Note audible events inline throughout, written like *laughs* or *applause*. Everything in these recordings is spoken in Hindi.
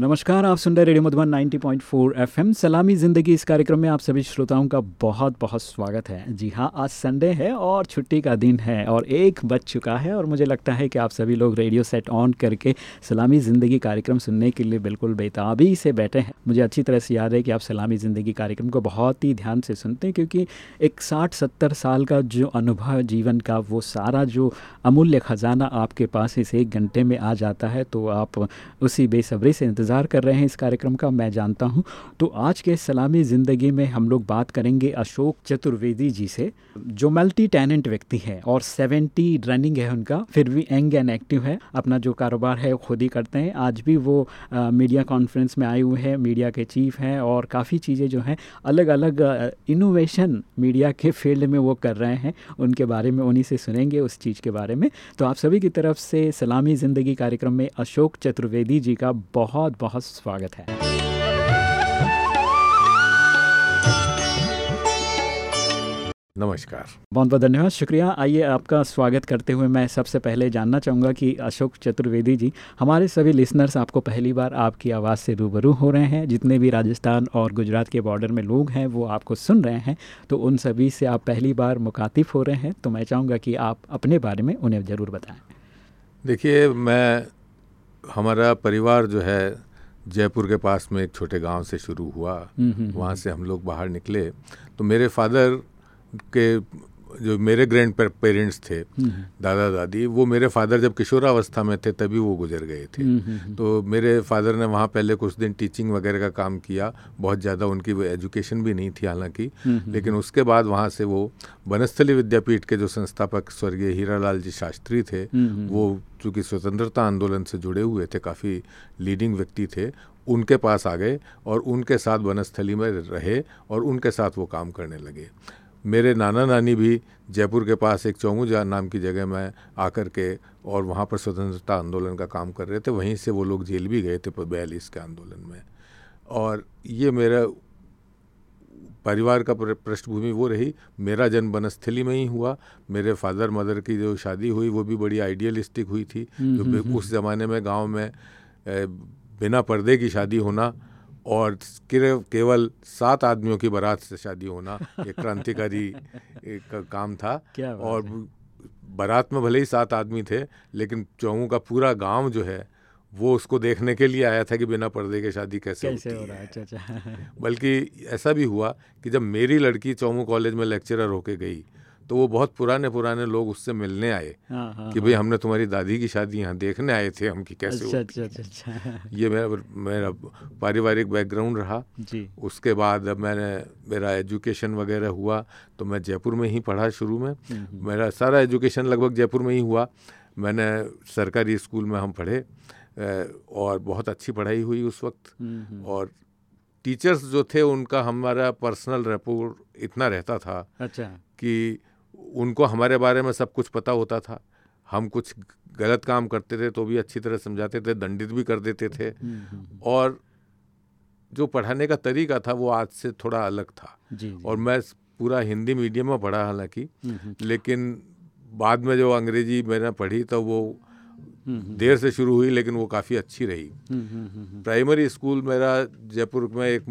नमस्कार, आप सुन रहे रेडियो मधुबन 90.4 एफएम। सलामी ज़िंदगी, इस कार्यक्रम में आप सभी श्रोताओं का बहुत बहुत स्वागत है। जी हाँ आज संडे है और छुट्टी का दिन है और एक बज चुका है और मुझे लगता है कि आप सभी लोग रेडियो सेट ऑन करके सलामी ज़िंदगी कार्यक्रम सुनने के लिए बिल्कुल बेताबी से बैठे हैं। मुझे अच्छी तरह से याद है कि आप सलामी ज़िंदगी कार्यक्रम को बहुत ही ध्यान से सुनते हैं क्योंकि एक साठ सत्तर साल का जो अनुभव जीवन का, वो सारा जो अमूल्य ख़जाना आपके पास इस एक घंटे में आ जाता है तो आप उसी बेसब्री से इंतज़ार कर रहे हैं इस कार्यक्रम का मैं जानता हूँ। तो आज के सलामी ज़िंदगी में हम लोग बात करेंगे अशोक चतुर्वेदी जी से जो मल्टी टैलेंट व्यक्ति है और 70 रनिंग है उनका फिर भी यंग एंड एक्टिव है अपना जो कारोबार है खुद ही करते हैं। आज भी वो आ, मीडिया कॉन्फ्रेंस में आए हुए हैं मीडिया के चीफ हैं और काफ़ी चीज़ें जो हैं अलग अलग इनोवेशन मीडिया के फ़ील्ड में वो कर रहे हैं। उनके बारे में उन्हीं से सुनेंगे उस चीज़ के बारे में। तो आप सभी की तरफ़ से सलामी ज़िंदगी कार्यक्रम में अशोक चतुर्वेदी जी का बहुत बहुत स्वागत है। नमस्कार। बहुत बहुत धन्यवाद। शुक्रिया। आइए आपका स्वागत करते हुए मैं सबसे पहले जानना चाहूँगा कि अशोक चतुर्वेदी जी हमारे सभी लिसनर्स आपको पहली बार आपकी आवाज़ से रूबरू हो रहे हैं। जितने भी राजस्थान और गुजरात के बॉर्डर में लोग हैं वो आपको सुन रहे हैं। तो उन सभी से आप पहली बार मुखातिब हो रहे हैं तो मैं चाहूँगा कि आप अपने बारे में उन्हें ज़रूर बताएँ। देखिए मैं हमारा परिवार जो है जयपुर के पास में एक छोटे गाँव से शुरू हुआ। हम्म, हम्म, वहाँ से हम लोग बाहर निकले। तो मेरे फादर के जो मेरे ग्रैंड पेरेंट्स थे हम्म, दादा दादी वो मेरे फादर जब किशोरावस्था में थे तभी वो गुजर गए थे। तो मेरे फादर ने वहाँ पहले कुछ दिन टीचिंग वगैरह का काम किया बहुत ज़्यादा उनकी वो एजुकेशन भी नहीं थी हालाँकि लेकिन उसके बाद वहाँ से वो बनस्थली विद्यापीठ के जो संस्थापक स्वर्गीय हीरालाल जी शास्त्री थे वो चूँकि स्वतंत्रता आंदोलन से जुड़े हुए थे काफ़ी लीडिंग व्यक्ति थे उनके पास आ गए और उनके साथ वनस्थली में रहे और उनके साथ वो काम करने लगे। मेरे नाना नानी भी जयपुर के पास एक चौंगूजा नाम की जगह में आकर के और वहाँ पर स्वतंत्रता आंदोलन का काम कर रहे थे। वहीं से वो लोग जेल भी गए थे बयालीस के आंदोलन में। और ये मेरा परिवार का पृष्ठभूमि वो रही। मेरा जन्म बनस्थली में ही हुआ। मेरे फादर मदर की जो शादी हुई वो भी बड़ी आइडियलिस्टिक हुई थी। जो उस ज़माने में गाँव में बिना पर्दे की शादी होना और केवल सात आदमियों की बारात से शादी होना एक क्रांतिकारी एक काम था। *laughs* क्या और बारात में भले ही सात आदमी थे लेकिन चौंगू का पूरा गाँव जो है वो उसको देखने के लिए आया था कि बिना पर्दे के शादी कैसे, कैसे होती हो रहा है? अच्छा अच्छा। बल्कि ऐसा भी हुआ कि जब मेरी लड़की चौमू कॉलेज में लेक्चरर होके गई तो वो बहुत पुराने पुराने लोग उससे मिलने आए हाँ, हाँ, कि भाई हमने तुम्हारी दादी की शादी यहाँ देखने आए थे हम कि कैसे अच्छा, अच्छा, अच्छा, अच्छा। *laughs* ये मेरा मेरा पारिवारिक बैकग्राउंड रहा। जी। उसके बाद अब मैंने मेरा एजुकेशन वगैरह हुआ तो मैं जयपुर में ही पढ़ा शुरू में। मेरा सारा एजुकेशन लगभग जयपुर में ही हुआ। मैंने सरकारी स्कूल में हम पढ़े और बहुत अच्छी पढ़ाई हुई उस वक्त। और टीचर्स जो थे उनका हमारा पर्सनल रेपोर्ट इतना रहता था अच्छा। कि उनको हमारे बारे में सब कुछ पता होता था। हम कुछ गलत काम करते थे तो भी अच्छी तरह समझाते थे दंडित भी कर देते थे। और जो पढ़ाने का तरीका था वो आज से थोड़ा अलग था। जी, जी। और मैं पूरा हिंदी मीडियम में पढ़ा हालाँकि लेकिन बाद में जो अंग्रेज़ी मैंने पढ़ी तो वो देर से शुरू हुई लेकिन वो काफ़ी अच्छी रही। प्राइमरी स्कूल मेरा जयपुर में एक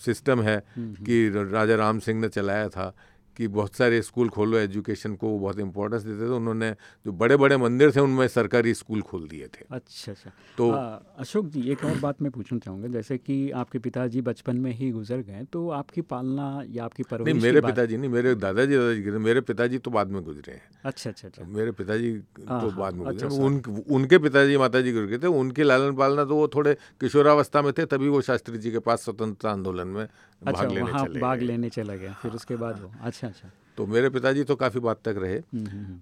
सिस्टम है कि राजा राम सिंह ने चलाया था। कि बहुत सारे स्कूल खोलो एजुकेशन को वो बहुत इंपॉर्टेंस देते थे उन्होंने जो बड़े बड़े मंदिर थे उनमें सरकारी स्कूल खोल दिए थे। अच्छा अच्छा। तो अशोक जी एक और बात मैं पूछना चाहूँगा जैसे कि आपके पिताजी बचपन में ही गुजर गए तो आपकी पालना या आपकी परवरिश नहीं मेरे पिताजी नहीं मेरे दादाजी दादाजी मेरे पिताजी तो बाद में गुजरे हैं। अच्छा अच्छा अच्छा। मेरे पिताजी तो बाद में गुजरे उन उनके पिताजी माता जी गुजर गए थे उनकी लालन पालना तो वो थोड़े किशोरावस्था में थे तभी वो शास्त्री जी के पास स्वतंत्रता आंदोलन में अच्छा भाग लेने वहाँ भाग लेने चले गए फिर उसके बाद वो। अच्छा अच्छा। तो मेरे पिताजी तो काफ़ी बात तक रहे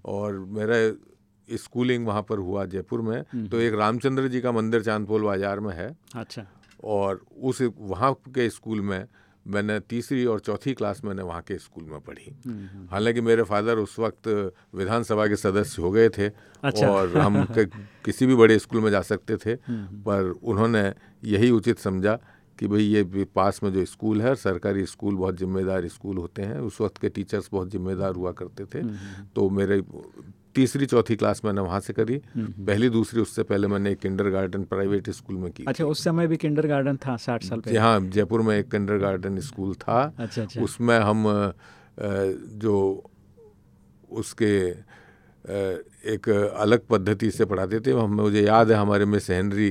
और मेरा स्कूलिंग वहाँ पर हुआ जयपुर में। तो एक रामचंद्र जी का मंदिर चांदपोल बाज़ार में है। अच्छा। और उस वहाँ के स्कूल में मैंने तीसरी और चौथी क्लास मैंने वहाँ के स्कूल में पढ़ी। हालाँकि मेरे फादर उस वक्त विधानसभा के सदस्य हो गए थे अच्छा। और हम *laughs* किसी भी बड़े स्कूल में जा सकते थे पर उन्होंने यही उचित समझा कि भाई ये पास में जो स्कूल है सरकारी स्कूल बहुत जिम्मेदार स्कूल होते हैं। उस वक्त के टीचर्स बहुत जिम्मेदार हुआ करते थे। तो मेरे तीसरी चौथी क्लास मैंने वहाँ से करी। पहली दूसरी उससे पहले मैंने एक किंडर गार्डन प्राइवेट स्कूल में की अच्छा उस समय भी किंडर गार्डन था साठ साल पहले? हाँ जयपुर में एक किंडर गार्डन स्कूल था। अच्छा, अच्छा। उसमें हम जो उसके एक अलग पद्धति से पढ़ाते थे। हम मुझे याद है हमारे मिस हेनरी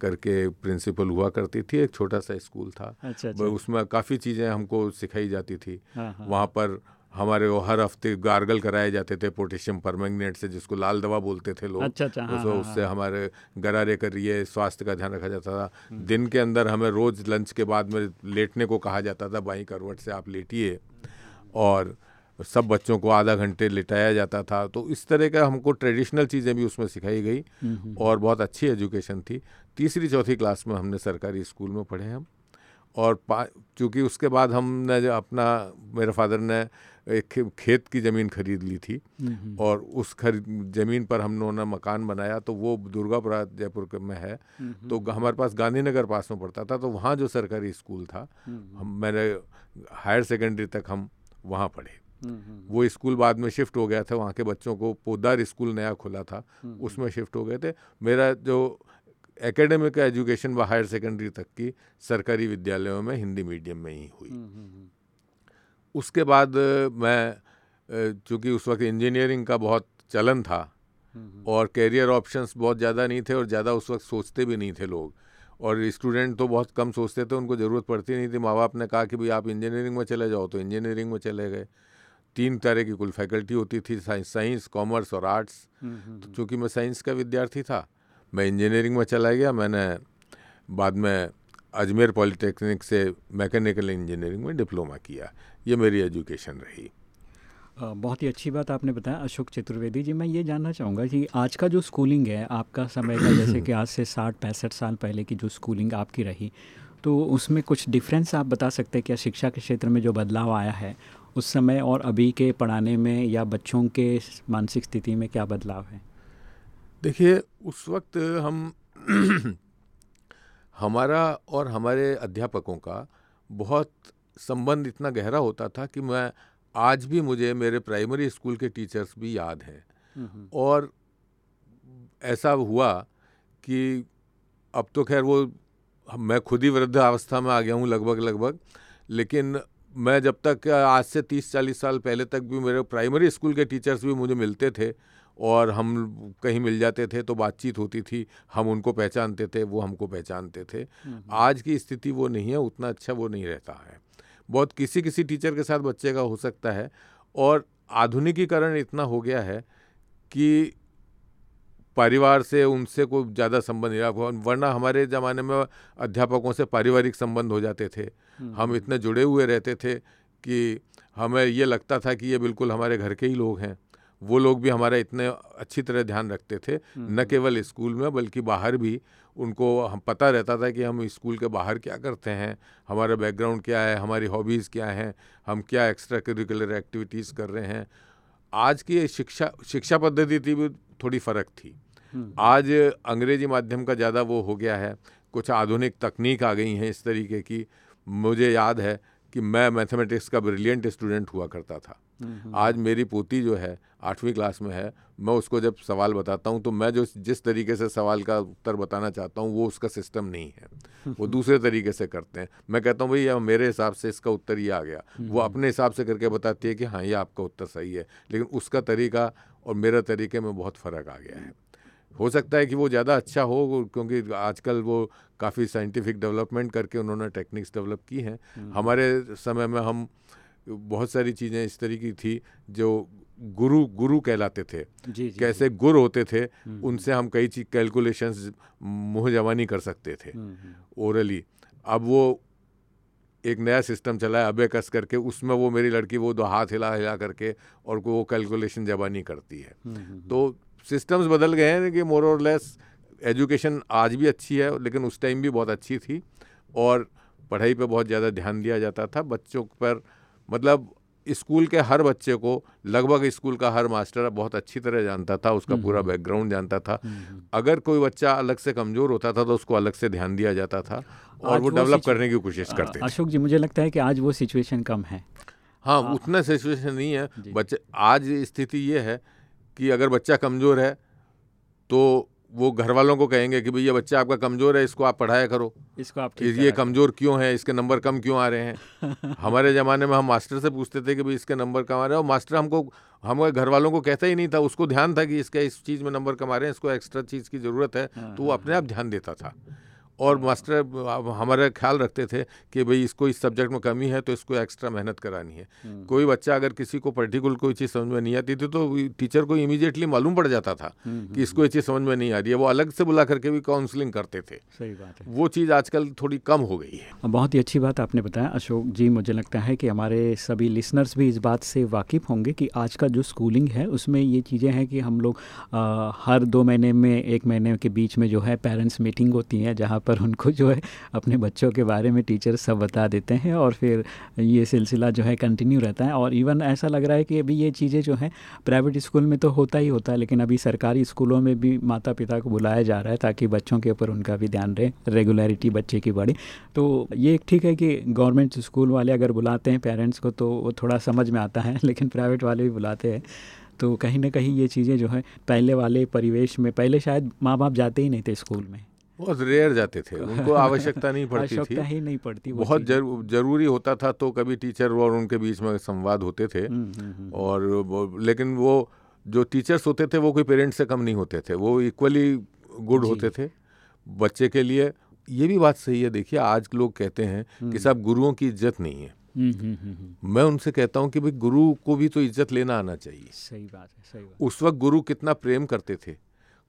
करके प्रिंसिपल हुआ करती थी एक छोटा सा स्कूल था। अच्छा, अच्छा। उसमें काफ़ी चीज़ें हमको सिखाई जाती थी। हाँ, हाँ। वहाँ पर हमारे वो हर हफ़्ते गार्गल कराए जाते थे पोटेशियम परमैंगनेट से जिसको लाल दवा बोलते थे लोग। अच्छा, अच्छा, हाँ, हाँ, उससे हाँ, हमारे गरारे करिए स्वास्थ्य का ध्यान रखा जाता था। हम्म। दिन के अंदर हमें रोज़ लंच के बाद में लेटने को कहा जाता था बाई करवट से आप लेटिए। और सब बच्चों को आधा घंटे लिटाया जाता था। तो इस तरह का हमको ट्रेडिशनल चीज़ें भी उसमें सिखाई गई और बहुत अच्छी एजुकेशन थी। तीसरी चौथी क्लास में हमने सरकारी स्कूल में पढ़े हम। और चूँकि उसके बाद हमने जो अपना मेरे फादर ने एक खेत की ज़मीन खरीद ली थी और उस खरीद ज़मीन पर हम लोगों ने मकान बनाया। तो वो दुर्गापुरा जयपुर में है। तो हमारे पास गांधीनगर पास में पड़ता था। तो वहाँ जो सरकारी स्कूल था हम मैंने हायर सेकेंडरी तक हम वहाँ पढ़े। वो स्कूल बाद में शिफ्ट हो गया था वहाँ के बच्चों को पोदार स्कूल नया खुला था उसमें शिफ्ट हो गए थे। मेरा जो एकेडमिक एजुकेशन व हायर सेकेंडरी तक की सरकारी विद्यालयों में हिंदी मीडियम में ही हुई। उसके बाद मैं चूँकि उस वक्त इंजीनियरिंग का बहुत चलन था और कैरियर ऑप्शंस बहुत ज़्यादा नहीं थे और ज़्यादा उस वक्त सोचते भी नहीं थे लोग और स्टूडेंट तो बहुत कम सोचते थे उनको ज़रूरत पड़ती नहीं थी। माँ बाप ने कहा कि भाई आप इंजीनियरिंग में चले जाओ तो इंजीनियरिंग में चले गए। तीन तरह की कुल फैकल्टी होती थी साइंस कॉमर्स और आर्ट्स। तो चूँकि मैं साइंस का विद्यार्थी था मैं इंजीनियरिंग में चला गया मैंने बाद में अजमेर पॉलिटेक्निक से मैकेनिकल इंजीनियरिंग में डिप्लोमा किया। ये मेरी एजुकेशन रही। बहुत ही अच्छी बात आपने बताया अशोक चतुर्वेदी जी। मैं ये जानना चाहूँगा कि आज का जो स्कूलिंग है आपका समय का जैसे कि आज से साठ पैंसठ साल पहले की जो स्कूलिंग आपकी रही तो उसमें कुछ डिफरेंस आप बता सकते हैं क्या शिक्षा के क्षेत्र में जो बदलाव आया है उस समय और अभी के पढ़ाने में या बच्चों के मानसिक स्थिति में क्या बदलाव है? देखिए उस वक्त हम *clears throat* हमारा और हमारे अध्यापकों का बहुत संबंध इतना गहरा होता था कि मैं आज भी मुझे मेरे प्राइमरी स्कूल के टीचर्स भी याद हैं। और ऐसा हुआ कि अब तो खैर वो मैं खुद ही वृद्ध अवस्था में आ गया हूँ लगभग लगभग लेकिन मैं जब तक आज से तीस चालीस साल पहले तक भी मेरे प्राइमरी स्कूल के टीचर्स भी मुझे मिलते थे और हम कहीं मिल जाते थे तो बातचीत होती थी हम उनको पहचानते थे वो हमको पहचानते थे। आज की स्थिति वो नहीं है उतना अच्छा वो नहीं रहता है। बहुत किसी किसी टीचर के साथ बच्चे का हो सकता है और आधुनिकीकरण इतना हो गया है कि परिवार से उनसे कोई ज़्यादा संबंध नहीं रहा वरना हमारे ज़माने में अध्यापकों से पारिवारिक संबंध हो जाते थे। हम इतने जुड़े हुए रहते थे कि हमें ये लगता था कि ये बिल्कुल हमारे घर के ही लोग हैं। वो लोग भी हमारा इतने अच्छी तरह ध्यान रखते थे हम्म, न हम्म। केवल स्कूल में बल्कि बाहर भी। उनको हम पता रहता था कि हम स्कूल के बाहर क्या करते हैं हमारा बैकग्राउंड क्या है हमारी हॉबीज़ क्या हैं हम क्या एक्स्ट्रा करिकुलर एक्टिविटीज़ कर रहे हैं। आज की शिक्षा शिक्षा पद्धति थी भी थोड़ी फ़र्क थी। हम्म, आज अंग्रेज़ी माध्यम का ज़्यादा वो हो गया है कुछ आधुनिक तकनीक आ गई हैं इस तरीके की। मुझे याद है कि मैं मैथमेटिक्स का ब्रिलियंट स्टूडेंट हुआ करता था। आज मेरी पोती जो है आठवीं क्लास में है मैं उसको जब सवाल बताता हूँ तो मैं जो जिस तरीके से सवाल का उत्तर बताना चाहता हूँ वो उसका सिस्टम नहीं है। वो *laughs* दूसरे तरीके से करते हैं। मैं कहता हूँ भैया मेरे हिसाब से इसका उत्तर ये आ गया। वो अपने हिसाब से करके बताती है कि हाँ ये आपका उत्तर सही है। लेकिन उसका तरीका और मेरा तरीके में बहुत फ़र्क आ गया है। हो सकता है कि वो ज़्यादा अच्छा हो क्योंकि आजकल वो काफ़ी साइंटिफिक डेवलपमेंट करके उन्होंने टेक्निक्स डेवलप की हैं। हमारे समय में हम बहुत सारी चीज़ें इस तरीके की थी जो गुरु गुरु कहलाते थे। जी, जी, कैसे जी. गुर होते थे हम्म, हम्म। उनसे हम कई चीज़ कैलकुलेशंस मुँह जवानी कर सकते थे। ओरली हम्म, अब वो एक नया सिस्टम चला है अबे कस करके उसमें वो मेरी लड़की वो दो हाथ हिला हिला करके और वो कैलकुलेशन जबानी करती है। तो सिस्टम्स बदल गए हैं कि मोर और लेस एजुकेशन आज भी अच्छी है लेकिन उस टाइम भी बहुत अच्छी थी और पढ़ाई पे बहुत ज़्यादा ध्यान दिया जाता था। बच्चों पर मतलब स्कूल के हर बच्चे को लगभग स्कूल का हर मास्टर बहुत अच्छी तरह जानता था उसका पूरा बैकग्राउंड जानता था। अगर कोई बच्चा अलग से कमज़ोर होता था तो उसको अलग से ध्यान दिया जाता था और वो डेवलप करने की कोशिश करते अशोक जी मुझे लगता है कि आज वो सिचुएशन कम है। हाँ उतना सिचुएशन नहीं है। बच्चे आज स्थिति ये है कि अगर बच्चा कमज़ोर है तो वो घर वालों को कहेंगे कि भैया बच्चा आपका कमज़ोर है इसको आप पढ़ाया करो। इसको आप ये कमज़ोर क्यों है इसके नंबर कम क्यों आ रहे हैं? *laughs* हमारे ज़माने में हम मास्टर से पूछते थे कि भाई इसके नंबर कम आ रहे हैं और मास्टर हमको हमारे घर वालों को कहता ही नहीं था उसको ध्यान था कि इसका इस चीज़ में नंबर कम आ रहे हैं इसको एक्स्ट्रा चीज़ की ज़रूरत है हाँ, तो वो हाँ, अपने आप हाँ। ध्यान देता था। और मास्टर हमारा ख्याल रखते थे कि भाई इसको इस सब्जेक्ट में कमी है तो इसको एक्स्ट्रा मेहनत करानी है। हम्म। कोई बच्चा अगर किसी को पर्टिकुलर कोई चीज़ समझ में नहीं आती थी तो टीचर को इमीडिएटली मालूम पड़ जाता था हम्म, हम्म, कि इसको ये चीज़ समझ में नहीं आ रही है। वो अलग से बुला करके भी काउंसलिंग करते थे। सही बात है। वो चीज़ आजकल थोड़ी कम हो गई है। बहुत ही अच्छी बात आपने बताया। अशोक जी मुझे लगता है कि हमारे सभी लिसनर्स भी इस बात से वाकिफ़ होंगे कि आज का जो स्कूलिंग है उसमें ये चीज़ें हैं कि हम लोग हर दो महीने में एक महीने के बीच में जो है पेरेंट्स मीटिंग होती है जहाँ पर उनको जो है अपने बच्चों के बारे में टीचर सब बता देते हैं और फिर ये सिलसिला जो है कंटिन्यू रहता है और इवन ऐसा लग रहा है कि अभी ये चीज़ें जो हैं प्राइवेट स्कूल में तो होता ही होता है, लेकिन अभी सरकारी स्कूलों में भी माता पिता को बुलाया जा रहा है ताकि बच्चों के ऊपर उनका भी ध्यान रहे रेगुलरिटी बच्चे की बढ़े। तो ये ठीक है कि गवर्नमेंट स्कूल वाले अगर बुलाते हैं पेरेंट्स को तो वो थोड़ा समझ में आता है, *laughs* लेकिन प्राइवेट वाले भी बुलाते हैं। तो कहीं ना कहीं ये चीज़ें जो है पहले वाले परिवेश में, पहले शायद माँ बाप जाते ही नहीं थे स्कूल में। बहुत रेयर जाते थे। उनको आवश्यकता नहीं पड़ती थी। ही नहीं पड़ती बहुत जर, ज़रूरी होता था तो कभी टीचर और उनके बीच में संवाद होते थे। हम्म, हम्म, हम्म, और लेकिन वो जो टीचर्स होते थे वो कोई पेरेंट्स से कम नहीं होते थे। वो इक्वली गुड होते थे। बच्चे के लिए ये भी बात सही है। देखिए आज लोग कहते हैं कि साहब गुरुओं की इज़्ज़त नहीं है। मैं उनसे कहता हूँ कि भाई गुरु को भी तो इज़्ज़त लेना आना चाहिए। सही बात है सही बात उस वक्त गुरु कितना प्रेम करते थे।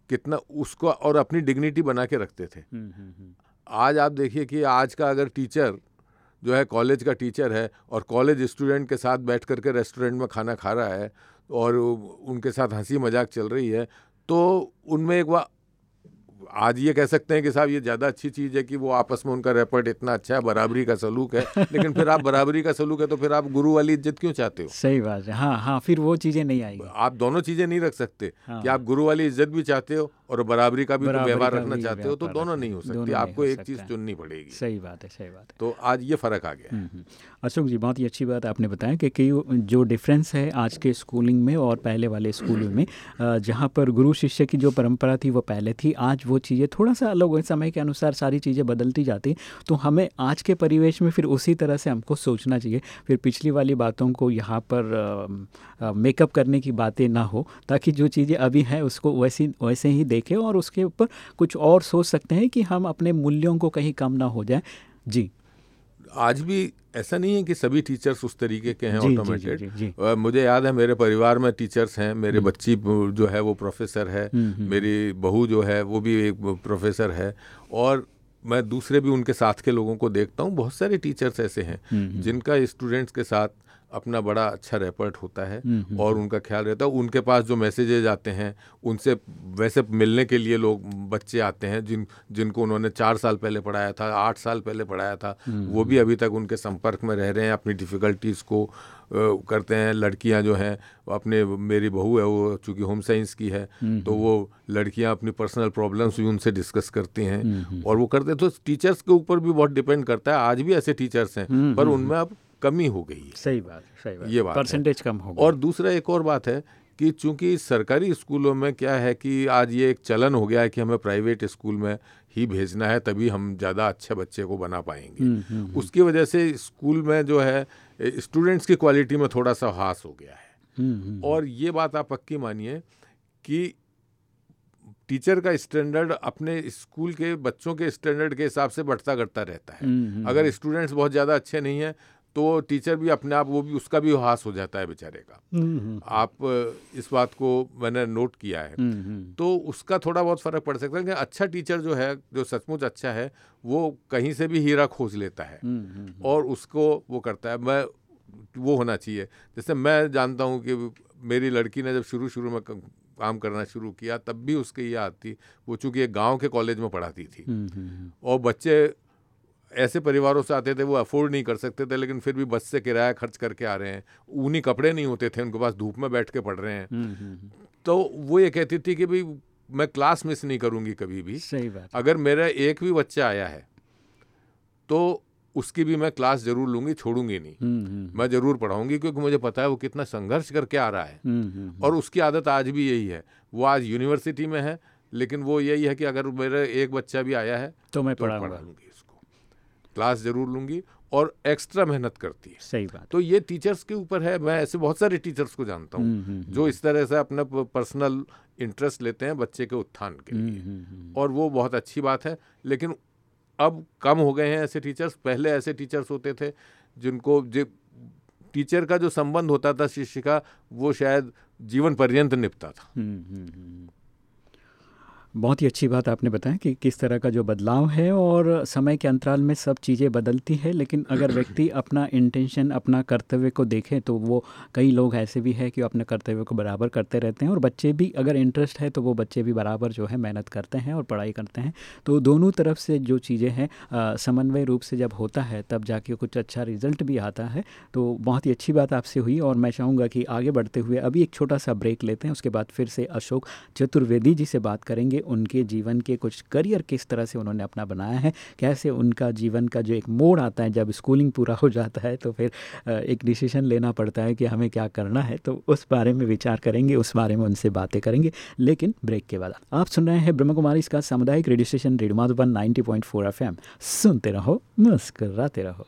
कितना उसको और अपनी डिग्निटी बना के रखते थे हम्म, हम्म, हम्म। आज आप देखिए कि आज का अगर टीचर जो है कॉलेज का टीचर है और कॉलेज स्टूडेंट के साथ बैठ करके रेस्टोरेंट में खाना खा रहा है और उनके साथ हँसी मज़ाक चल रही है तो उनमें एक बार आज ये कह सकते हैं कि साहब ये ज़्यादा अच्छी चीज़ है कि वो आपस में उनका रेपर्ट इतना अच्छा है बराबरी का सलूक है। *laughs* लेकिन फिर आप बराबरी का सलूक है तो फिर आप गुरु वाली इज़्ज़त क्यों चाहते हो? सही बात है। हाँ हाँ फिर वो चीज़ें नहीं आएगी। आप दोनों चीज़ें नहीं रख सकते। हाँ। कि आप गुरु वाली इज़्ज़त भी चाहते हो और बराबरी का भी व्यवहार रखना चाहते हो तो दोनों नहीं हो सकती आपको एक चीज़ चुननी पड़ेगी। सही बात है सही बात है। तो आज ये फ़र्क आ गया। हम्म, हम्म। अशोक जी बहुत ही अच्छी बात आपने बताया कि कई जो डिफरेंस है आज के स्कूलिंग में और पहले वाले स्कूलों में जहाँ पर गुरु शिष्य की जो परंपरा थी वो पहले थी आज वो चीज़ें थोड़ा सा अलग हुए समय के अनुसार सारी चीज़ें बदलती जाती तो हमें आज के परिवेश में फिर उसी तरह से हमको सोचना चाहिए। फिर पिछली वाली बातों को यहाँ पर मेकअप करने की बातें ना हो ताकि जो चीज़ें अभी हैं उसको वैसी वैसे ही देखें और उसके ऊपर कुछ और सोच सकते हैं कि हम अपने मूल्यों को कहीं कम ना हो जाए। जी। आज भी ऐसा नहीं है कि सभी टीचर्स उस तरीके के हैं ऑटोमेटेड मुझे याद है मेरे परिवार में टीचर्स हैं मेरे हम्म। बच्ची जो है वो प्रोफेसर है हम्म, हम्म, मेरी बहू जो है वो भी एक प्रोफेसर है और मैं दूसरे भी उनके साथ के लोगों को देखता हूँ बहुत सारे टीचर्स ऐसे हैं जिनका स्टूडेंट्स के साथ अपना बड़ा अच्छा रेपर्ट होता है हम्म, हम्म, और हम्म। उनका ख्याल रहता है। उनके पास जो मैसेजेज आते हैं उनसे वैसे मिलने के लिए लोग बच्चे आते हैं जिन जिनको उन्होंने चार साल पहले पढ़ाया था आठ साल पहले पढ़ाया था वो भी अभी तक उनके संपर्क में रह रहे हैं अपनी डिफ़िकल्टीज़ को करते हैं। लड़कियाँ जो हैं अपने मेरी बहू है वो चूँकि होम साइंस की है तो वो लड़कियाँ अपनी पर्सनल प्रॉब्लम्स भी उनसे डिस्कस करती हैं और वो करते हैं। तो टीचर्स के ऊपर भी बहुत डिपेंड करता है। आज भी ऐसे टीचर्स हैं पर उनमें अब कमी हो गई है। सही बात सही बात। ये बात परसेंटेज कम हो और दूसरा एक और बात है कि चूँकि सरकारी स्कूलों में क्या है कि आज ये एक चलन हो गया है कि हमें प्राइवेट स्कूल में ही भेजना है तभी हम ज़्यादा अच्छे बच्चे को बना पाएँगे। हम्म, हम्म, हम्म। उसकी वजह से स्कूल में जो है स्टूडेंट्स की क्वालिटी में थोड़ा सा हास हो गया है। और ये बात आप पक्की मानिए कि टीचर का स्टैंडर्ड अपने स्कूल के बच्चों के स्टैंडर्ड के हिसाब से बढ़ता घटता रहता है। अगर स्टूडेंट्स बहुत ज़्यादा अच्छे नहीं हैं तो टीचर भी अपने आप वो भी उसका भी हास हो जाता है बेचारे का। हम्म, हम्म। आप इस बात को मैंने नोट किया है। हम्म, तो उसका थोड़ा बहुत फ़र्क पड़ सकता है कि अच्छा टीचर जो है जो सचमुच अच्छा है वो कहीं से भी हीरा खोज लेता है। और उसको वो करता है। मैं वो होना चाहिए। जैसे मैं जानता हूँ कि मेरी लड़की ने जब शुरू शुरू में काम करना शुरू किया तब भी उसके ये आती वो चूँकि एक गाँव के कॉलेज में पढ़ाती थी। और बच्चे ऐसे परिवारों से आते थे वो अफोर्ड नहीं कर सकते थे लेकिन फिर भी बस से किराया खर्च करके आ रहे हैं। ऊनी कपड़े नहीं होते थे उनके पास धूप में बैठ के पढ़ रहे हैं। हम्म, हम्म, हम्म। तो वो ये कहती थी कि भाई मैं क्लास मिस नहीं करूँगी कभी भी। सही बात अगर मेरा एक भी बच्चा आया है तो उसकी भी मैं क्लास ज़रूर लूँगी छोड़ूँगी नहीं। मैं ज़रूर पढ़ाऊँगी क्योंकि मुझे पता है वो कितना संघर्ष करके आ रहा है। और उसकी आदत आज भी यही है। वो आज यूनिवर्सिटी में है लेकिन वो यही है कि अगर मेरा एक बच्चा भी आया है तो मैं तो पढ़ाऊँगी। उसको क्लास ज़रूर लूँगी और एक्स्ट्रा मेहनत करती है। सही बात। तो ये टीचर्स के ऊपर है मैं ऐसे बहुत सारे टीचर्स को जानता हूँ हम्म, हम्म, जो हम्म। इस तरह से अपना पर्सनल इंटरेस्ट लेते हैं बच्चे के उत्थान के लिए। और वो बहुत अच्छी बात है लेकिन अब कम हो गए हैं ऐसे टीचर्स पहले ऐसे टीचर्स होते थे जिनको जो टीचर का जो संबंध होता था शिष्य का वो शायद जीवन पर्यंत निपटा था। बहुत ही अच्छी बात आपने बताया कि किस तरह का जो बदलाव है और समय के अंतराल में सब चीज़ें बदलती है लेकिन अगर *clears throat* व्यक्ति अपना इंटेंशन अपना कर्तव्य को देखे तो वो कई लोग ऐसे भी है कि अपने कर्तव्य को बराबर करते रहते हैं और बच्चे भी अगर इंटरेस्ट है तो वो बच्चे भी बराबर जो है मेहनत करते हैं और पढ़ाई करते हैं। तो दोनों तरफ़ से जो चीज़ें हैं समन्वय रूप से जब होता है तब जाके कुछ अच्छा रिज़ल्ट भी आता है। तो बहुत ही अच्छी बात आपसे हुई और मैं चाहूँगा कि आगे बढ़ते हुए अभी एक छोटा सा ब्रेक लेते हैं उसके बाद फिर से अशोक चतुर्वेदी जी से बात करेंगे। उनके जीवन के कुछ करियर किस तरह से उन्होंने अपना बनाया है, कैसे उनका जीवन का जो एक मोड़ आता है, जब स्कूलिंग पूरा हो जाता है तो फिर एक डिसीज़न लेना पड़ता है कि हमें क्या करना है तो उस बारे में विचार करेंगे, उस बारे में उनसे बातें करेंगे, लेकिन ब्रेक के बाद। आप सुन रहे हैं ब्रह्म कुमारी इसका सामुदायिक radio station radio Madhuban ninety point सुनते रहो, मुस्कराते रहो।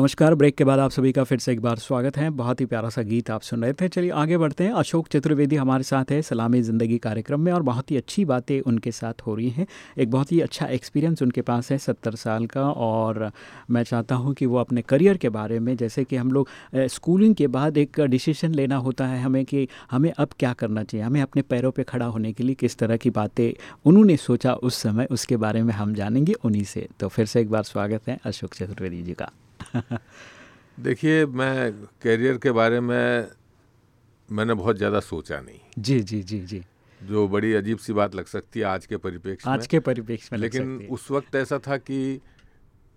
नमस्कार, ब्रेक के बाद आप सभी का फिर से एक बार स्वागत है। बहुत ही प्यारा सा गीत आप सुन रहे थे। चलिए आगे बढ़ते हैं। अशोक चतुर्वेदी हमारे साथ है, सलामी ज़िंदगी कार्यक्रम में और बहुत ही अच्छी बातें उनके साथ हो रही हैं। एक बहुत ही अच्छा एक्सपीरियंस उनके पास है सत्तर साल का और मैं चाहता हूँ कि वो अपने करियर के बारे में, जैसे कि हम लोग स्कूलिंग के बाद एक डिसीशन लेना होता है हमें कि हमें अब क्या करना चाहिए, हमें अपने पैरों पर खड़ा होने के लिए किस तरह की बातें उन्होंने सोचा उस समय, उसके बारे में हम जानेंगे उन्हीं से। तो फिर से एक बार स्वागत है अशोक चतुर्वेदी जी का। *laughs* देखिए मैं करियर के बारे में मैंने बहुत ज़्यादा सोचा नहीं। जी जी जी जी। जो बड़ी अजीब सी बात लग सकती है आज के परिप्रेक्ष्य आज के परिप्रेक्ष्य में लेकिन उस वक्त ऐसा था कि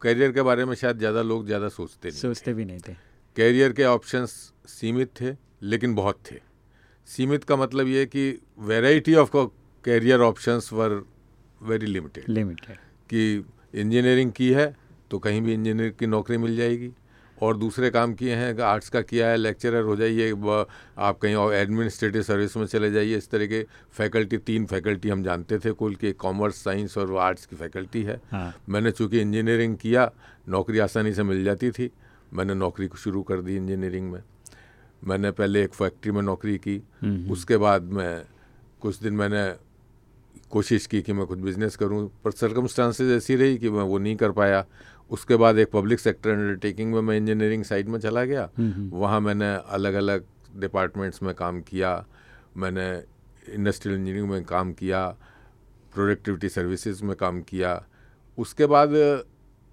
करियर के बारे में शायद ज़्यादा लोग ज़्यादा सोचते नहीं सोचते भी नहीं थे। करियर के ऑप्शंस सीमित थे लेकिन बहुत थे। सीमित का मतलब ये कि variety of career options were very limited limited कि इंजीनियरिंग की है तो कहीं भी इंजीनियर की नौकरी मिल जाएगी। और दूसरे काम किए हैं आर्ट्स का किया है लेक्चरर हो जाइए आप कहीं और एडमिनिस्ट्रेटिव सर्विस में चले जाइए। इस तरह के फैकल्टी तीन फैकल्टी हम जानते थे कुल के कॉमर्स साइंस और आर्ट्स की फैकल्टी है। हाँ। मैंने चूँकि इंजीनियरिंग किया नौकरी आसानी से मिल जाती थी। मैंने नौकरी को शुरू कर दी इंजीनियरिंग में। मैंने पहले एक फैक्ट्री में नौकरी की। हम्म, हम्म। उसके बाद मैं कुछ दिन मैंने कोशिश की कि मैं कुछ बिज़नेस करूँ पर सरकमस्टांसेस ऐसी रही कि मैं वो नहीं कर पाया। उसके बाद एक पब्लिक सेक्टर अंडरटेकिंग में मैं इंजीनियरिंग साइड में चला गया। हम्म, हम्म। वहाँ मैंने अलग अलग डिपार्टमेंट्स में काम किया। मैंने इंडस्ट्रियल इंजीनियरिंग में काम किया प्रोडक्टिविटी सर्विसेज़ में काम किया। उसके बाद